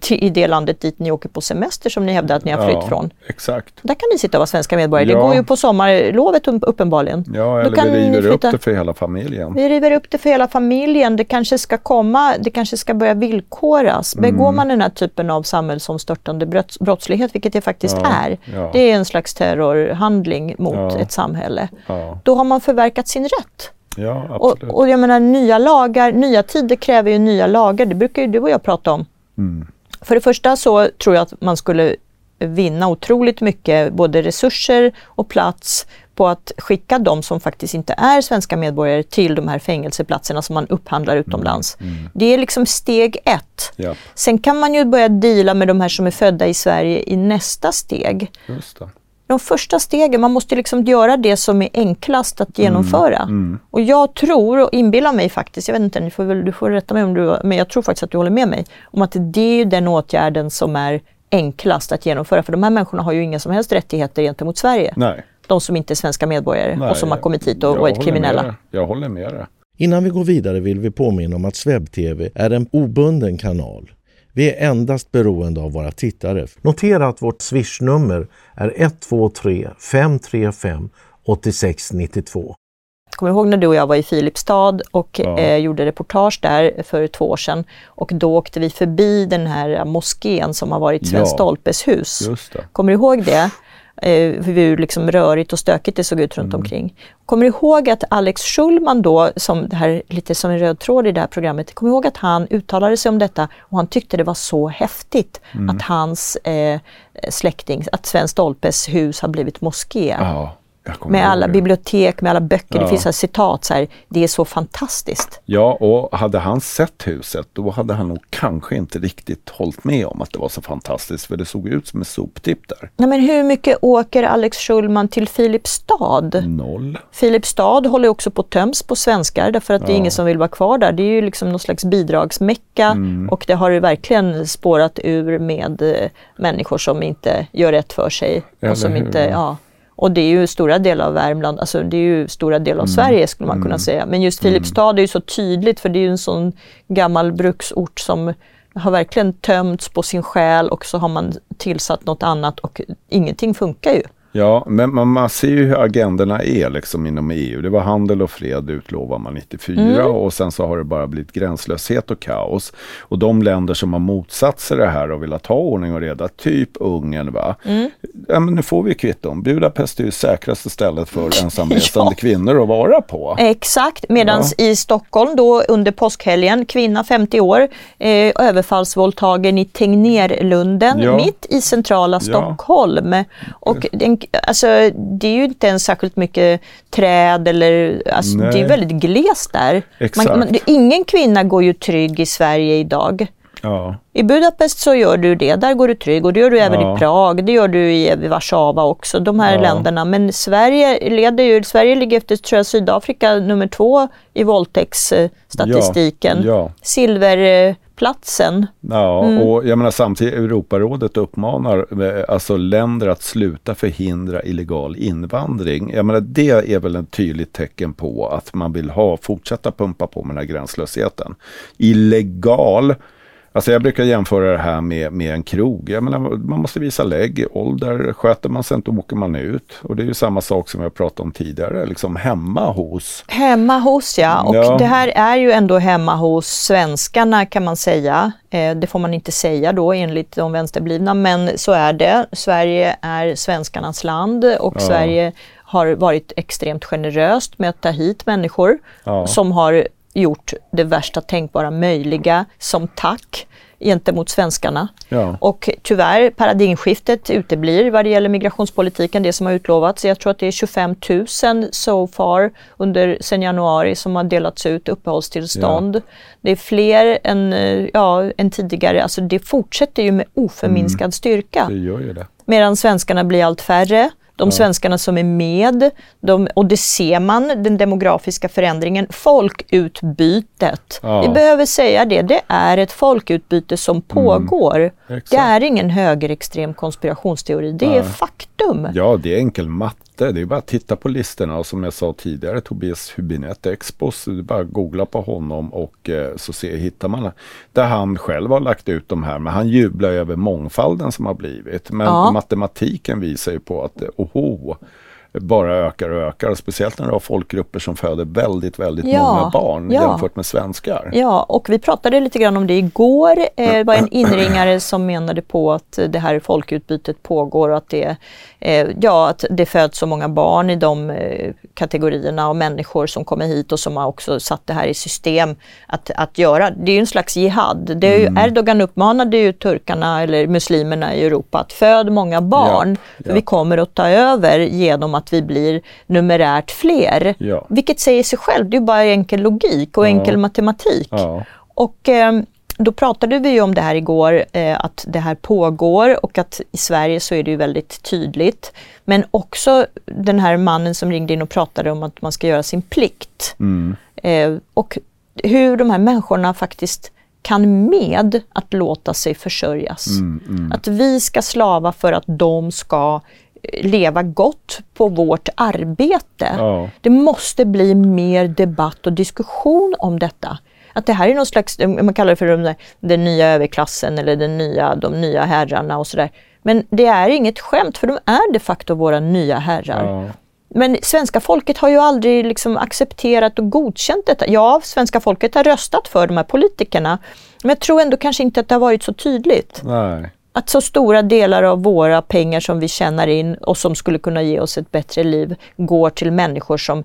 till, i det landet dit ni åker på semester som ni hävdar att ni har flytt ja, från. Exakt. Där kan ni sitta och vara svenska medborgare. Ja. Det går ju på sommarlovet uppenbarligen. Ja, eller kan vi river upp det för hela familjen. Vi river upp det för hela familjen. Det kanske ska komma, det kanske ska börja villkoras. Mm. Begår man den här typen av samhällsomstörtande brottslighet, vilket det faktiskt ja, är, det är en slags terrorhandling mot ett samhälle. Då har man förverkat sin rätt. Ja, absolut. Och, och jag menar nya lagar, nya tider kräver ju nya lagar. Det brukar ju du och jag prata om. Mm. För det första så tror jag att man skulle vinna otroligt mycket både resurser och plats på att skicka de som faktiskt inte är svenska medborgare till de här fängelseplatserna som man upphandlar utomlands. Mm, mm. Det är liksom steg ett. Yep. Sen kan man ju börja dela med de här som är födda i Sverige i nästa steg. De första stegen, man måste liksom göra det som är enklast att genomföra. Mm, mm. Och jag tror och inbillar mig faktiskt, jag vet inte, du får, väl, du får rätta mig om du, men jag tror faktiskt att du håller med mig, om att det är den åtgärden som är enklast att genomföra. För de här människorna har ju inga som helst rättigheter gentemot Sverige. Nej. De som inte är svenska medborgare Nej, och som har kommit hit och varit kriminella. Med jag håller med dig. Innan vi går vidare vill vi påminna om att SvebTV är en obunden kanal. Vi är endast beroende av våra tittare. Notera att vårt swishnummer är 123 535 8692. Kommer du ihåg när du och jag var i Filipstad och ja. eh, gjorde reportage där för två år sedan och då åkte vi förbi den här moskén som har varit Sven ja. Stolpes hus. Kommer du ihåg det? Eh, hur liksom rörigt och stökigt det såg ut runt mm. omkring. Kommer ihåg att Alex Schulman då, som det här, lite som en röd tråd i det här programmet, kommer ihåg att han uttalade sig om detta och han tyckte det var så häftigt mm. att hans eh, släkting, att Sven Stolpes hus har blivit moské. Ja. Med alla bibliotek, med alla böcker, ja. det finns här citat så här, det är så fantastiskt. Ja, och hade han sett huset då hade han nog kanske inte riktigt hållit med om att det var så fantastiskt för det såg ut som en soptipp där. Nej, men hur mycket åker Alex Schulman till Filipstad? Noll. Filipstad håller också på att töms på svenskar därför att ja. det är ingen som vill vara kvar där. Det är ju liksom någon slags bidragsmecka mm. och det har ju verkligen spårat ur med eh, människor som inte gör rätt för sig. Eller och som hur? inte, ja, och det är ju stora delar av Värmland, alltså det är ju stora delar av mm. Sverige skulle man kunna mm. säga. Men just Filipstad är ju så tydligt för det är ju en sån gammal bruksort som har verkligen tömts på sin själ och så har man tillsatt något annat och ingenting funkar ju. Ja, men man, man ser ju hur agendorna är liksom inom EU. Det var handel och fred utlovar man 94 mm. och sen så har det bara blivit gränslöshet och kaos. Och de länder som har motsatt sig det här och vill ha ordning och reda, typ Ungern va. Mm. Ja, men nu får vi kvitton. Budapest är ju säkraste stället för ensamresande ja. kvinnor att vara på. Exakt, medan ja. i Stockholm då under påskhelgen, kvinna 50 år, eh, överfallsvåldtagen i Tegnérlunden, ja. mitt i centrala Stockholm. Och den, alltså, det är ju inte ens särskilt mycket träd eller, alltså, det är väldigt glest där. Man, man, ingen kvinna går ju trygg i Sverige idag. Ja. I Budapest så gör du det, där går du trygg och det gör du även ja. i Prag, det gör du i Warszawa också, de här ja. länderna. Men Sverige leder ju, Sverige ligger efter tror jag, Sydafrika nummer två i våldtäktsstatistiken. Ja. Silverplatsen. Ja, mm. och jag menar samtidigt Europarådet uppmanar eh, alltså länder att sluta förhindra illegal invandring. Jag menar det är väl ett tydligt tecken på att man vill ha, fortsätta pumpa på med den här gränslösheten. Illegal Alltså jag brukar jämföra det här med, med en krog. Jag menar, man måste visa lägg, ålder, sköter man sig inte åker man ut. Och det är ju samma sak som jag pratade om tidigare, liksom hemma hos. Hemma hos ja, och ja. det här är ju ändå hemma hos svenskarna kan man säga. Eh, det får man inte säga då enligt de vänsterblivna, men så är det. Sverige är svenskarnas land och ja. Sverige har varit extremt generöst med att ta hit människor ja. som har gjort det värsta tänkbara möjliga som tack gentemot svenskarna. Ja. Och tyvärr paradigmskiftet uteblir vad det gäller migrationspolitiken, det som har utlovats. Jag tror att det är 25 000 so far under sen januari som har delats ut uppehållstillstånd. Ja. Det är fler än, ja, än tidigare, alltså det fortsätter ju med oförminskad mm. styrka. Medan svenskarna blir allt färre. De svenskarna som är med, de, och det ser man, den demografiska förändringen, folkutbytet. Ja. Vi behöver säga det, det är ett folkutbyte som mm. pågår. Mm. Det är ingen högerextrem konspirationsteori, det ja. är faktum. Ja, det är enkel matte inte. Det är bara att titta på listorna och som jag sa tidigare Tobias Hübinette Expos. Det är bara att googla på honom och eh, så ser, hittar man där han själv har lagt ut de här. Men han jublar över mångfalden som har blivit. Men ja. matematiken visar ju på att oho, bara ökar och ökar. Speciellt när du har folkgrupper som föder väldigt, väldigt ja, många barn ja. jämfört med svenskar. Ja, och vi pratade lite grann om det igår. Eh, det var en inringare som menade på att det här folkutbytet pågår och att det, eh, ja, att det föds så många barn i de eh, kategorierna av människor som kommer hit och som har också satt det här i system att, att göra. Det är ju en slags jihad. Det är ju, mm. Erdogan uppmanade ju turkarna eller muslimerna i Europa att föda många barn. Ja, för vi kommer att ta över genom att att vi blir numerärt fler. Ja. Vilket säger sig själv, det är bara enkel logik och ja. enkel matematik. Ja. Och eh, då pratade vi om det här igår, eh, att det här pågår och att i Sverige så är det ju väldigt tydligt. Men också den här mannen som ringde in och pratade om att man ska göra sin plikt. Mm. Eh, och hur de här människorna faktiskt kan med att låta sig försörjas. Mm, mm. Att vi ska slava för att de ska leva gott på vårt arbete. Ja. Det måste bli mer debatt och diskussion om detta. Att det här är någon slags, man kallar det för den, den nya överklassen eller den nya, de nya herrarna och sådär. Men det är inget skämt för de är de facto våra nya herrar. Ja. Men svenska folket har ju aldrig liksom accepterat och godkänt detta. Ja, svenska folket har röstat för de här politikerna. Men jag tror ändå kanske inte att det har varit så tydligt. Nej att så stora delar av våra pengar som vi tjänar in och som skulle kunna ge oss ett bättre liv går till människor som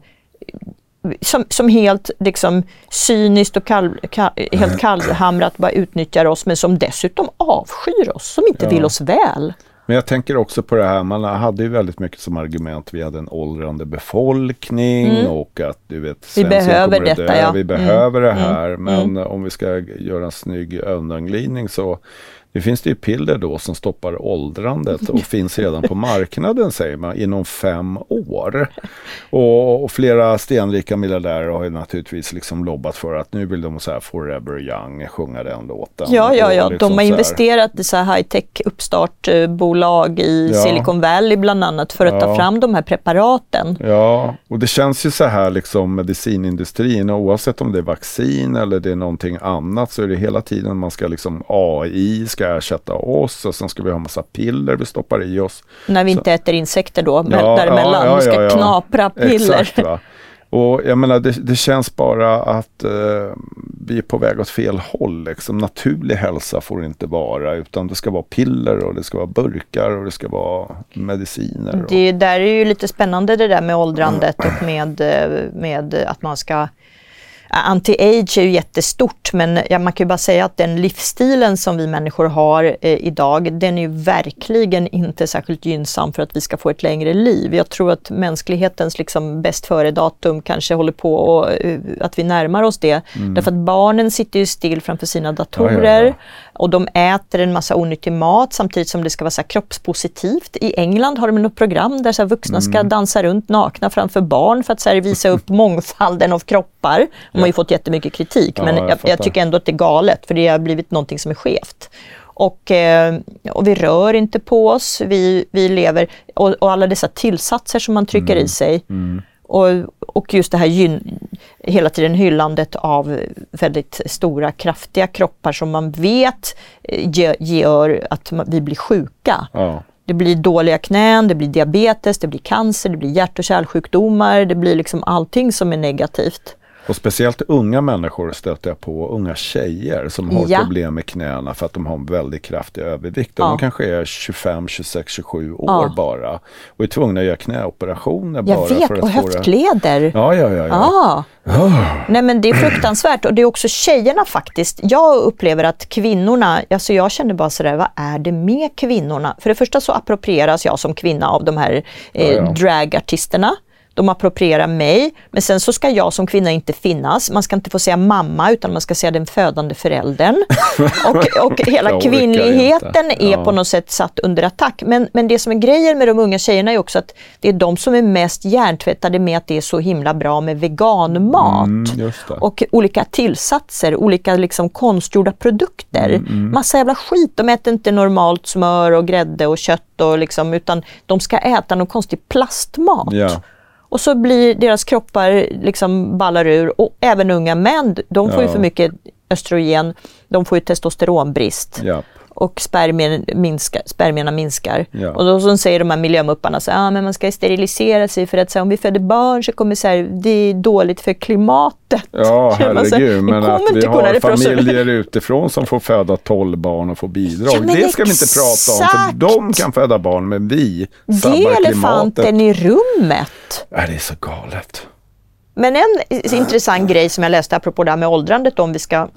som, som helt liksom cyniskt och kall, kall, helt kallhamrat bara utnyttjar oss men som dessutom avskyr oss, som inte ja. vill oss väl. Men jag tänker också på det här, man hade ju väldigt mycket som argument. Vi hade en åldrande befolkning mm. och att du vet, vi behöver detta. Ja. Vi behöver mm. det här. Mm. Men mm. om vi ska göra en snygg undanglidning så nu finns det ju piller då som stoppar åldrandet och finns redan på marknaden säger man inom fem år. Och, och flera stenrika miljardärer har ju naturligtvis liksom lobbat för att nu vill de så här forever young sjunga den låten. Ja, ja, ja. Liksom de har investerat i så här high-tech uppstartbolag i ja. Silicon Valley bland annat för att ja. ta fram de här preparaten. Ja, och det känns ju så här liksom medicinindustrin oavsett om det är vaccin eller det är någonting annat så är det hela tiden man ska liksom AI ska ersätta oss och sen ska vi ha massa piller vi stoppar i oss. När vi Så- inte äter insekter då, Ja, däremellan. ja, ja, vi ska ja, knapra piller. Exakt? Och jag menar det, det känns bara att eh, vi är på väg åt fel håll. Liksom. Naturlig hälsa får det inte vara utan det ska vara piller och det ska vara burkar och det ska vara mediciner. Och, Det där är ju lite spännande det där med åldrandet och med, eh, med att man ska Anti-age är ju jättestort men ja, man kan ju bara säga att den livsstilen som vi människor har eh, idag den är ju verkligen inte särskilt gynnsam för att vi ska få ett längre liv. Jag tror att mänsklighetens liksom bäst före-datum kanske håller på och, eh, att vi närmar oss det. Därför att barnen sitter ju still framför sina datorer ja. Och de äter en massa onyttig mat samtidigt som det ska vara så kroppspositivt. I England har de något program där så vuxna ska Mm. dansa runt nakna framför barn för att så visa upp mångfalden av kroppar. De har ju fått jättemycket kritik Ja, men jag jag, jag, tycker ändå att det är galet för det har blivit någonting som är skevt. Och, eh, och vi rör inte på oss, vi, vi lever, och, och alla dessa tillsatser som man trycker Mm. i sig. Och, och just det här gyn, hela tiden hyllandet av väldigt stora kraftiga kroppar som man vet eh, gör att vi blir sjuka. ja. Det blir dåliga knän, det blir diabetes, det blir cancer, det blir hjärt och kärlsjukdomar, det blir liksom allting som är negativt. Och speciellt unga människor stöter jag på, unga tjejer som har Ja. problem med knäna för att de har en väldigt kraftig övervikt. Ja. De kanske är 25, 26, 27 år Ja. bara och är tvungna att göra knäoperationer bara Jag vet, för att och få det. höftleder. Ja, ja, ja. ja. Ja. Nej men det är fruktansvärt och det är också tjejerna faktiskt. Jag upplever att kvinnorna, alltså jag känner bara sådär, vad är det med kvinnorna? För det första så approprieras jag som kvinna av de här eh, dragartisterna. De approprierar mig, men sen så ska jag som kvinna inte finnas. Man ska inte få säga mamma utan man ska säga den födande föräldern. och, och hela kvinnligheten inte. är Ja. på något sätt satt under attack. Men, men det som är grejen med de unga tjejerna är också att det är de som är mest hjärntvättade med att det är så himla bra med veganmat. Mm. Och olika tillsatser, olika liksom konstgjorda produkter. Mm, Massa jävla skit. De äter inte normalt smör och grädde och kött och liksom, utan de ska äta någon konstig plastmat. Ja. Och så blir deras kroppar liksom ballar ur och även unga män, de får ju Ja. för mycket östrogen, de får ju testosteronbrist Ja. Och spermien minskar, spermierna minskar. Ja. Och då så säger de här miljömupparna så ah, men man ska sterilisera sig för att så här, om vi föder barn så kommer så här, det är dåligt för klimatet. Ja, herregud. Men att vi har det familjer utifrån som får föda 12 barn och få bidrag. Ja, det ska vi inte prata om. För de kan föda barn, men vi Det sabbar är klimatet. elefanten i rummet. Äh, det är så galet. Men en intressant grej som jag läste apropå det här med åldrandet, om vi ska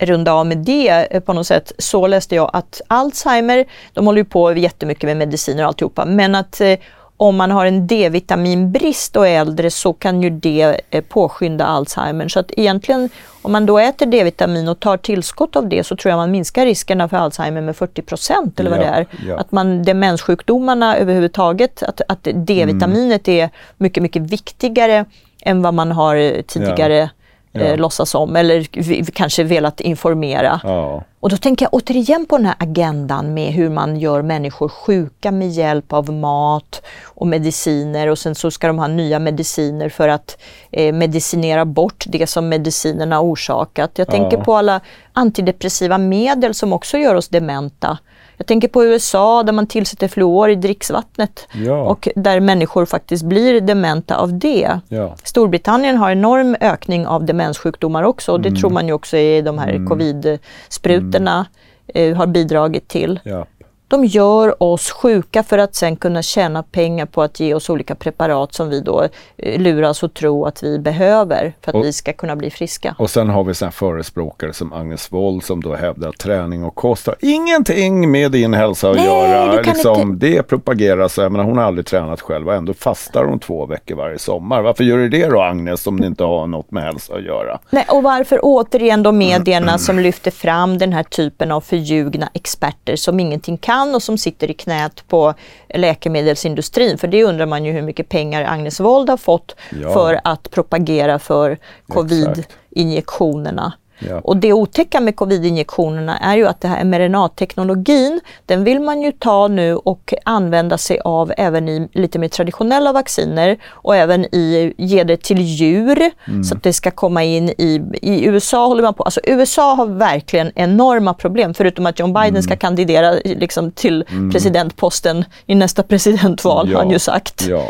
runda av med det eh, på något sätt, så läste jag att Alzheimer, de håller ju på jättemycket med mediciner och alltihopa, men att eh, om man har en D-vitaminbrist och är äldre så kan ju det eh, påskynda Alzheimer. Så att egentligen om man då äter D-vitamin och tar tillskott av det så tror jag man minskar riskerna för Alzheimer med 40 procent eller vad Ja, det är. ja. Att man demenssjukdomarna överhuvudtaget, att, att D-vitaminet är mycket, mycket viktigare än vad man har tidigare Ja. eh, låtsas om eller vi, kanske velat informera. Ja. Och då tänker jag återigen på den här agendan med hur man gör människor sjuka med hjälp av mat och mediciner och sen så ska de ha nya mediciner för att eh, medicinera bort det som medicinerna orsakat. Jag tänker Ja. på alla antidepressiva medel som också gör oss dementa. Jag tänker på USA där man tillsätter fluor i dricksvattnet Ja. och där människor faktiskt blir dementa av det. Ja. Storbritannien har enorm ökning av demenssjukdomar också och det Mm. tror man ju också är de här covid-sprutorna eh, har bidragit till. Ja. De gör oss sjuka för att sen kunna tjäna pengar på att ge oss olika preparat som vi då eh, luras att tro att vi behöver för att Och- vi ska kunna bli friska. Och sen har vi sådana förespråkare som Agnes Wold som då hävdar att träning och kost har ingenting med din hälsa att Nej, göra. liksom, inte- Det propageras, jag menar, hon har aldrig tränat själv och ändå fastar hon två veckor varje sommar. Varför gör du det då Agnes om det inte har något med hälsa att göra? Nej, och varför återigen de medierna som lyfter fram den här typen av förljugna experter som ingenting kan och som sitter i knät på läkemedelsindustrin. För det undrar man ju hur mycket pengar Agnes Wold har fått Ja. för att propagera för covid-injektionerna. Ja. Och det otäcka med covid-injektionerna är ju att det här mRNA-teknologin, den vill man ju ta nu och använda sig av även i lite mer traditionella vacciner och även i, ge det till djur Mm. så att det ska komma in i, i USA håller man på, alltså USA har verkligen enorma problem förutom att John Biden Mm. ska kandidera liksom till presidentposten i nästa presidentval har han ju sagt. Ja.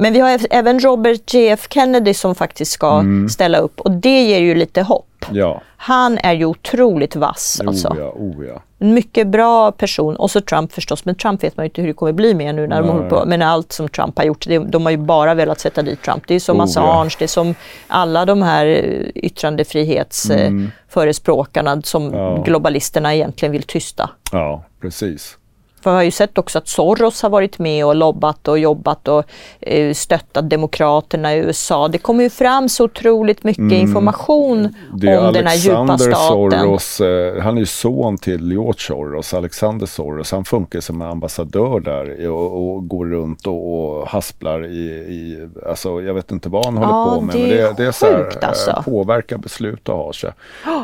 Men vi har äv- även Robert JF Kennedy som faktiskt ska Mm. ställa upp och det ger ju lite hopp. Ja. Han är ju otroligt vass alltså. Oh ja, oh ja. En mycket bra person. Och så Trump förstås. Men Trump vet man ju inte hur det kommer bli med nu när de Nej. håller på. Men allt som Trump har gjort, det, de har ju bara velat sätta dit Trump. Det är som Oh. Assange, det är som alla de här eh, yttrandefrihetsförespråkarna som Mm. Ja. globalisterna egentligen vill tysta. Ja, precis. För vi har ju sett också att Soros har varit med och lobbat och jobbat och eh, stöttat demokraterna i USA. Det kommer ju fram så otroligt mycket information Mm. Det är om den här djupa Alexander staten. Soros, eh, han är ju son till George Soros, Alexander Soros. Han funkar som ambassadör där och, och går runt och, och hasplar i, i, alltså jag vet inte vad han håller Ja, på med. det men är det, det är så här, sjukt, alltså. eh, påverkar beslut och har sig.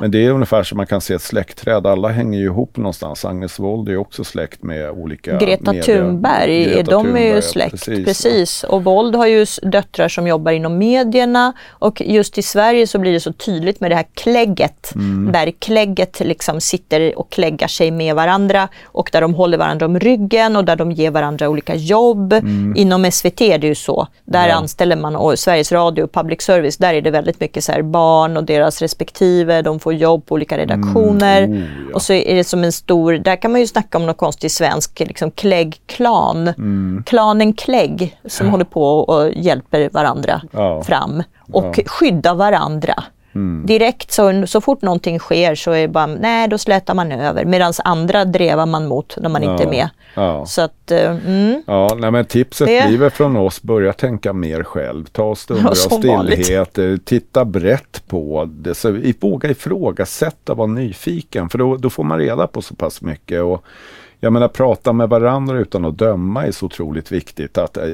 Men det är ungefär som man kan se ett släktträd, alla hänger ju ihop någonstans. Agnes Wold är ju också släkt med olika Greta media- Thunberg, Greta de är Thunberg, ju ja, släkt. Precis. Precis. Och Vold har ju döttrar som jobbar inom medierna och just i Sverige så blir det så tydligt med det här klägget. Mm. Där klägget liksom sitter och kläggar sig med varandra och där de håller varandra om ryggen och där de ger varandra olika jobb. Inom SVT är det ju så. Där Mm. Ja. anställer man, och Sveriges Radio, public service, där är det väldigt mycket så här barn och deras respektive, de får jobb på olika redaktioner. Oh, ja. Och så är det som en stor, där kan man ju snacka om någon konstig svensk liksom kläggklan. Mm. Klanen Klägg som håller på och hjälper varandra Ja. fram och Ja. Mm. skyddar varandra. Direkt så, så fort någonting sker så är det bara, nej då slätar man över. Medan andra drevar man mot när man inte är Ja. med. Ja. Så att, eh, mm. Ja, nej, men tipset Det- blir väl från oss, börja tänka mer själv. Ta stunder Ja, av stillhet, eh, titta brett på det. Så, våga ifrågasätta, vara nyfiken. För då, då får man reda på så pass mycket. Och, jag menar prata med varandra utan att döma är så otroligt viktigt. Att eh,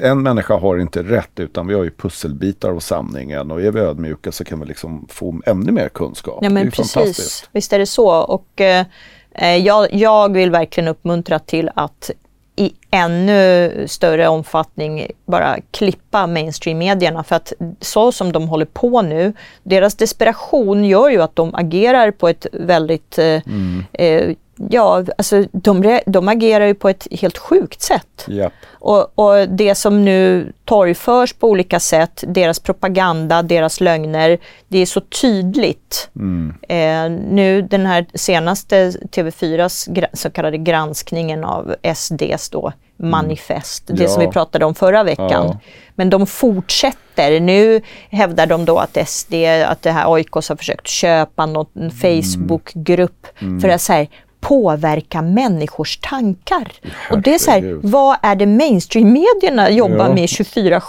En människa har inte rätt utan vi har ju pusselbitar av sanningen. Och är vi ödmjuka så kan vi liksom få ännu mer kunskap. Ja men precis, visst är det så. Och eh, eh, jag, jag vill verkligen uppmuntra till att i ännu större omfattning bara klippa mainstream-medierna. För att så som de håller på nu, deras desperation gör ju att de agerar på ett väldigt eh, Mm. eh, Ja, alltså de, de agerar ju på ett helt sjukt sätt. Japp. Och, och det som nu torgförs på olika sätt, deras propaganda, deras lögner, det är så tydligt. Mm. Eh, nu den här senaste TV4s gra- så kallade granskningen av SDs då manifest, det Mm. Ja. som vi pratade om förra veckan. Ja. Men de fortsätter. Nu hävdar de då att SD, att det här Oikos har försökt köpa något, en Facebookgrupp Mm. för att så här, påverka människors tankar. Och det är så här, Herregud. vad är det mainstream-medierna jobbar Ja. med 24-7?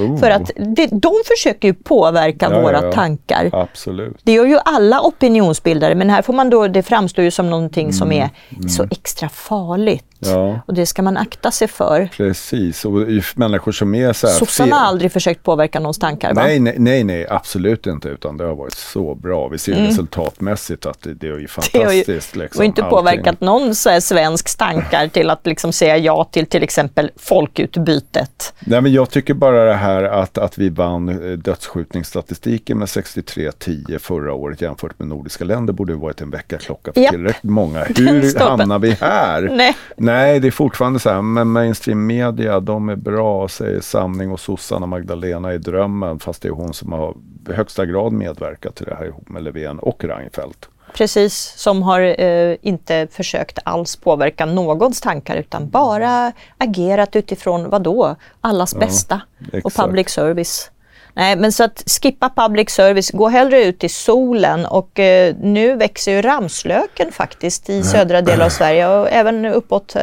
Oh. För att det, de försöker ju påverka Ja, våra ja, tankar. Absolut. Det gör ju alla opinionsbildare, men här får man då, det framstår ju som någonting som är så extra farligt. Ja. Och det ska man akta sig för. Precis, och människor som är så här Sossarna har aldrig försökt påverka någons tankar va? Nej, nej, nej, nej, absolut inte, utan det har varit så bra. Vi ser Mm. resultatmässigt att det, det är ju Det har ju fantastiskt. liksom, och inte allting. påverkat någon så här svensk tankar till att liksom säga ja till till exempel folkutbytet. Nej, men jag tycker bara det här att, att vi vann eh, dödsskjutningsstatistiken med 63-10 förra året jämfört med nordiska länder borde varit en väckarklocka för Japp. tillräckligt många. Hur hamnar vi här? Nej. Nej, det är fortfarande så här, men mainstream media, de är bra, säger Samling och sossarna Magdalena i drömmen, fast det är hon som har i högsta grad medverkat till det här ihop med Löfven och Reinfeldt. Precis, som har eh, inte försökt alls påverka någons tankar utan bara agerat utifrån vad då? Allas bästa och exakt. public service. Nej, men så att skippa public service, gå hellre ut i solen och eh, nu växer ju ramslöken faktiskt i södra delen av Sverige och även uppåt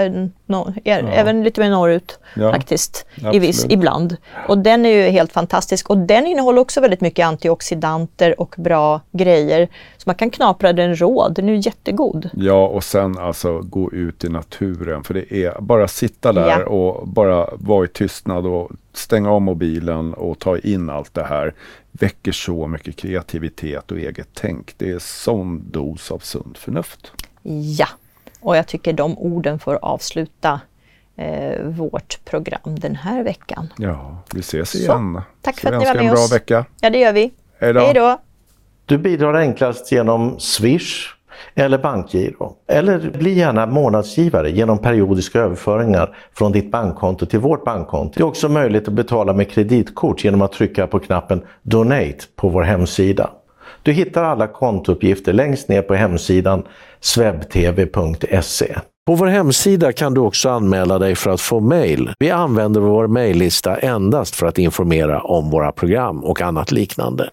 no, även lite mer norrut Ja, faktiskt, i viss, ibland. Och den är ju helt fantastisk och den innehåller också väldigt mycket antioxidanter och bra grejer. Så man kan knapra den rå, den är ju jättegod. Ja, och sen alltså gå ut i naturen. För det är bara sitta där Ja. och bara vara i tystnad och stänga av mobilen och ta in allt det här. Väcker så mycket kreativitet och eget tänk. Det är sån dos av sunt förnuft. Ja, och jag tycker de orden får avsluta eh, vårt program den här veckan. Ja, vi ses Så, igen. tack Så för att ni var med en bra oss. vecka. Ja, det gör vi. Hej då! Du bidrar enklast genom Swish eller bankgiro. Eller bli gärna månadsgivare genom periodiska överföringar från ditt bankkonto till vårt bankkonto. Det är också möjligt att betala med kreditkort genom att trycka på knappen Donate på vår hemsida. Du hittar alla kontouppgifter längst ner på hemsidan swebtv.se. På vår hemsida kan du också anmäla dig för att få mejl. Vi använder vår mejllista endast för att informera om våra program och annat liknande.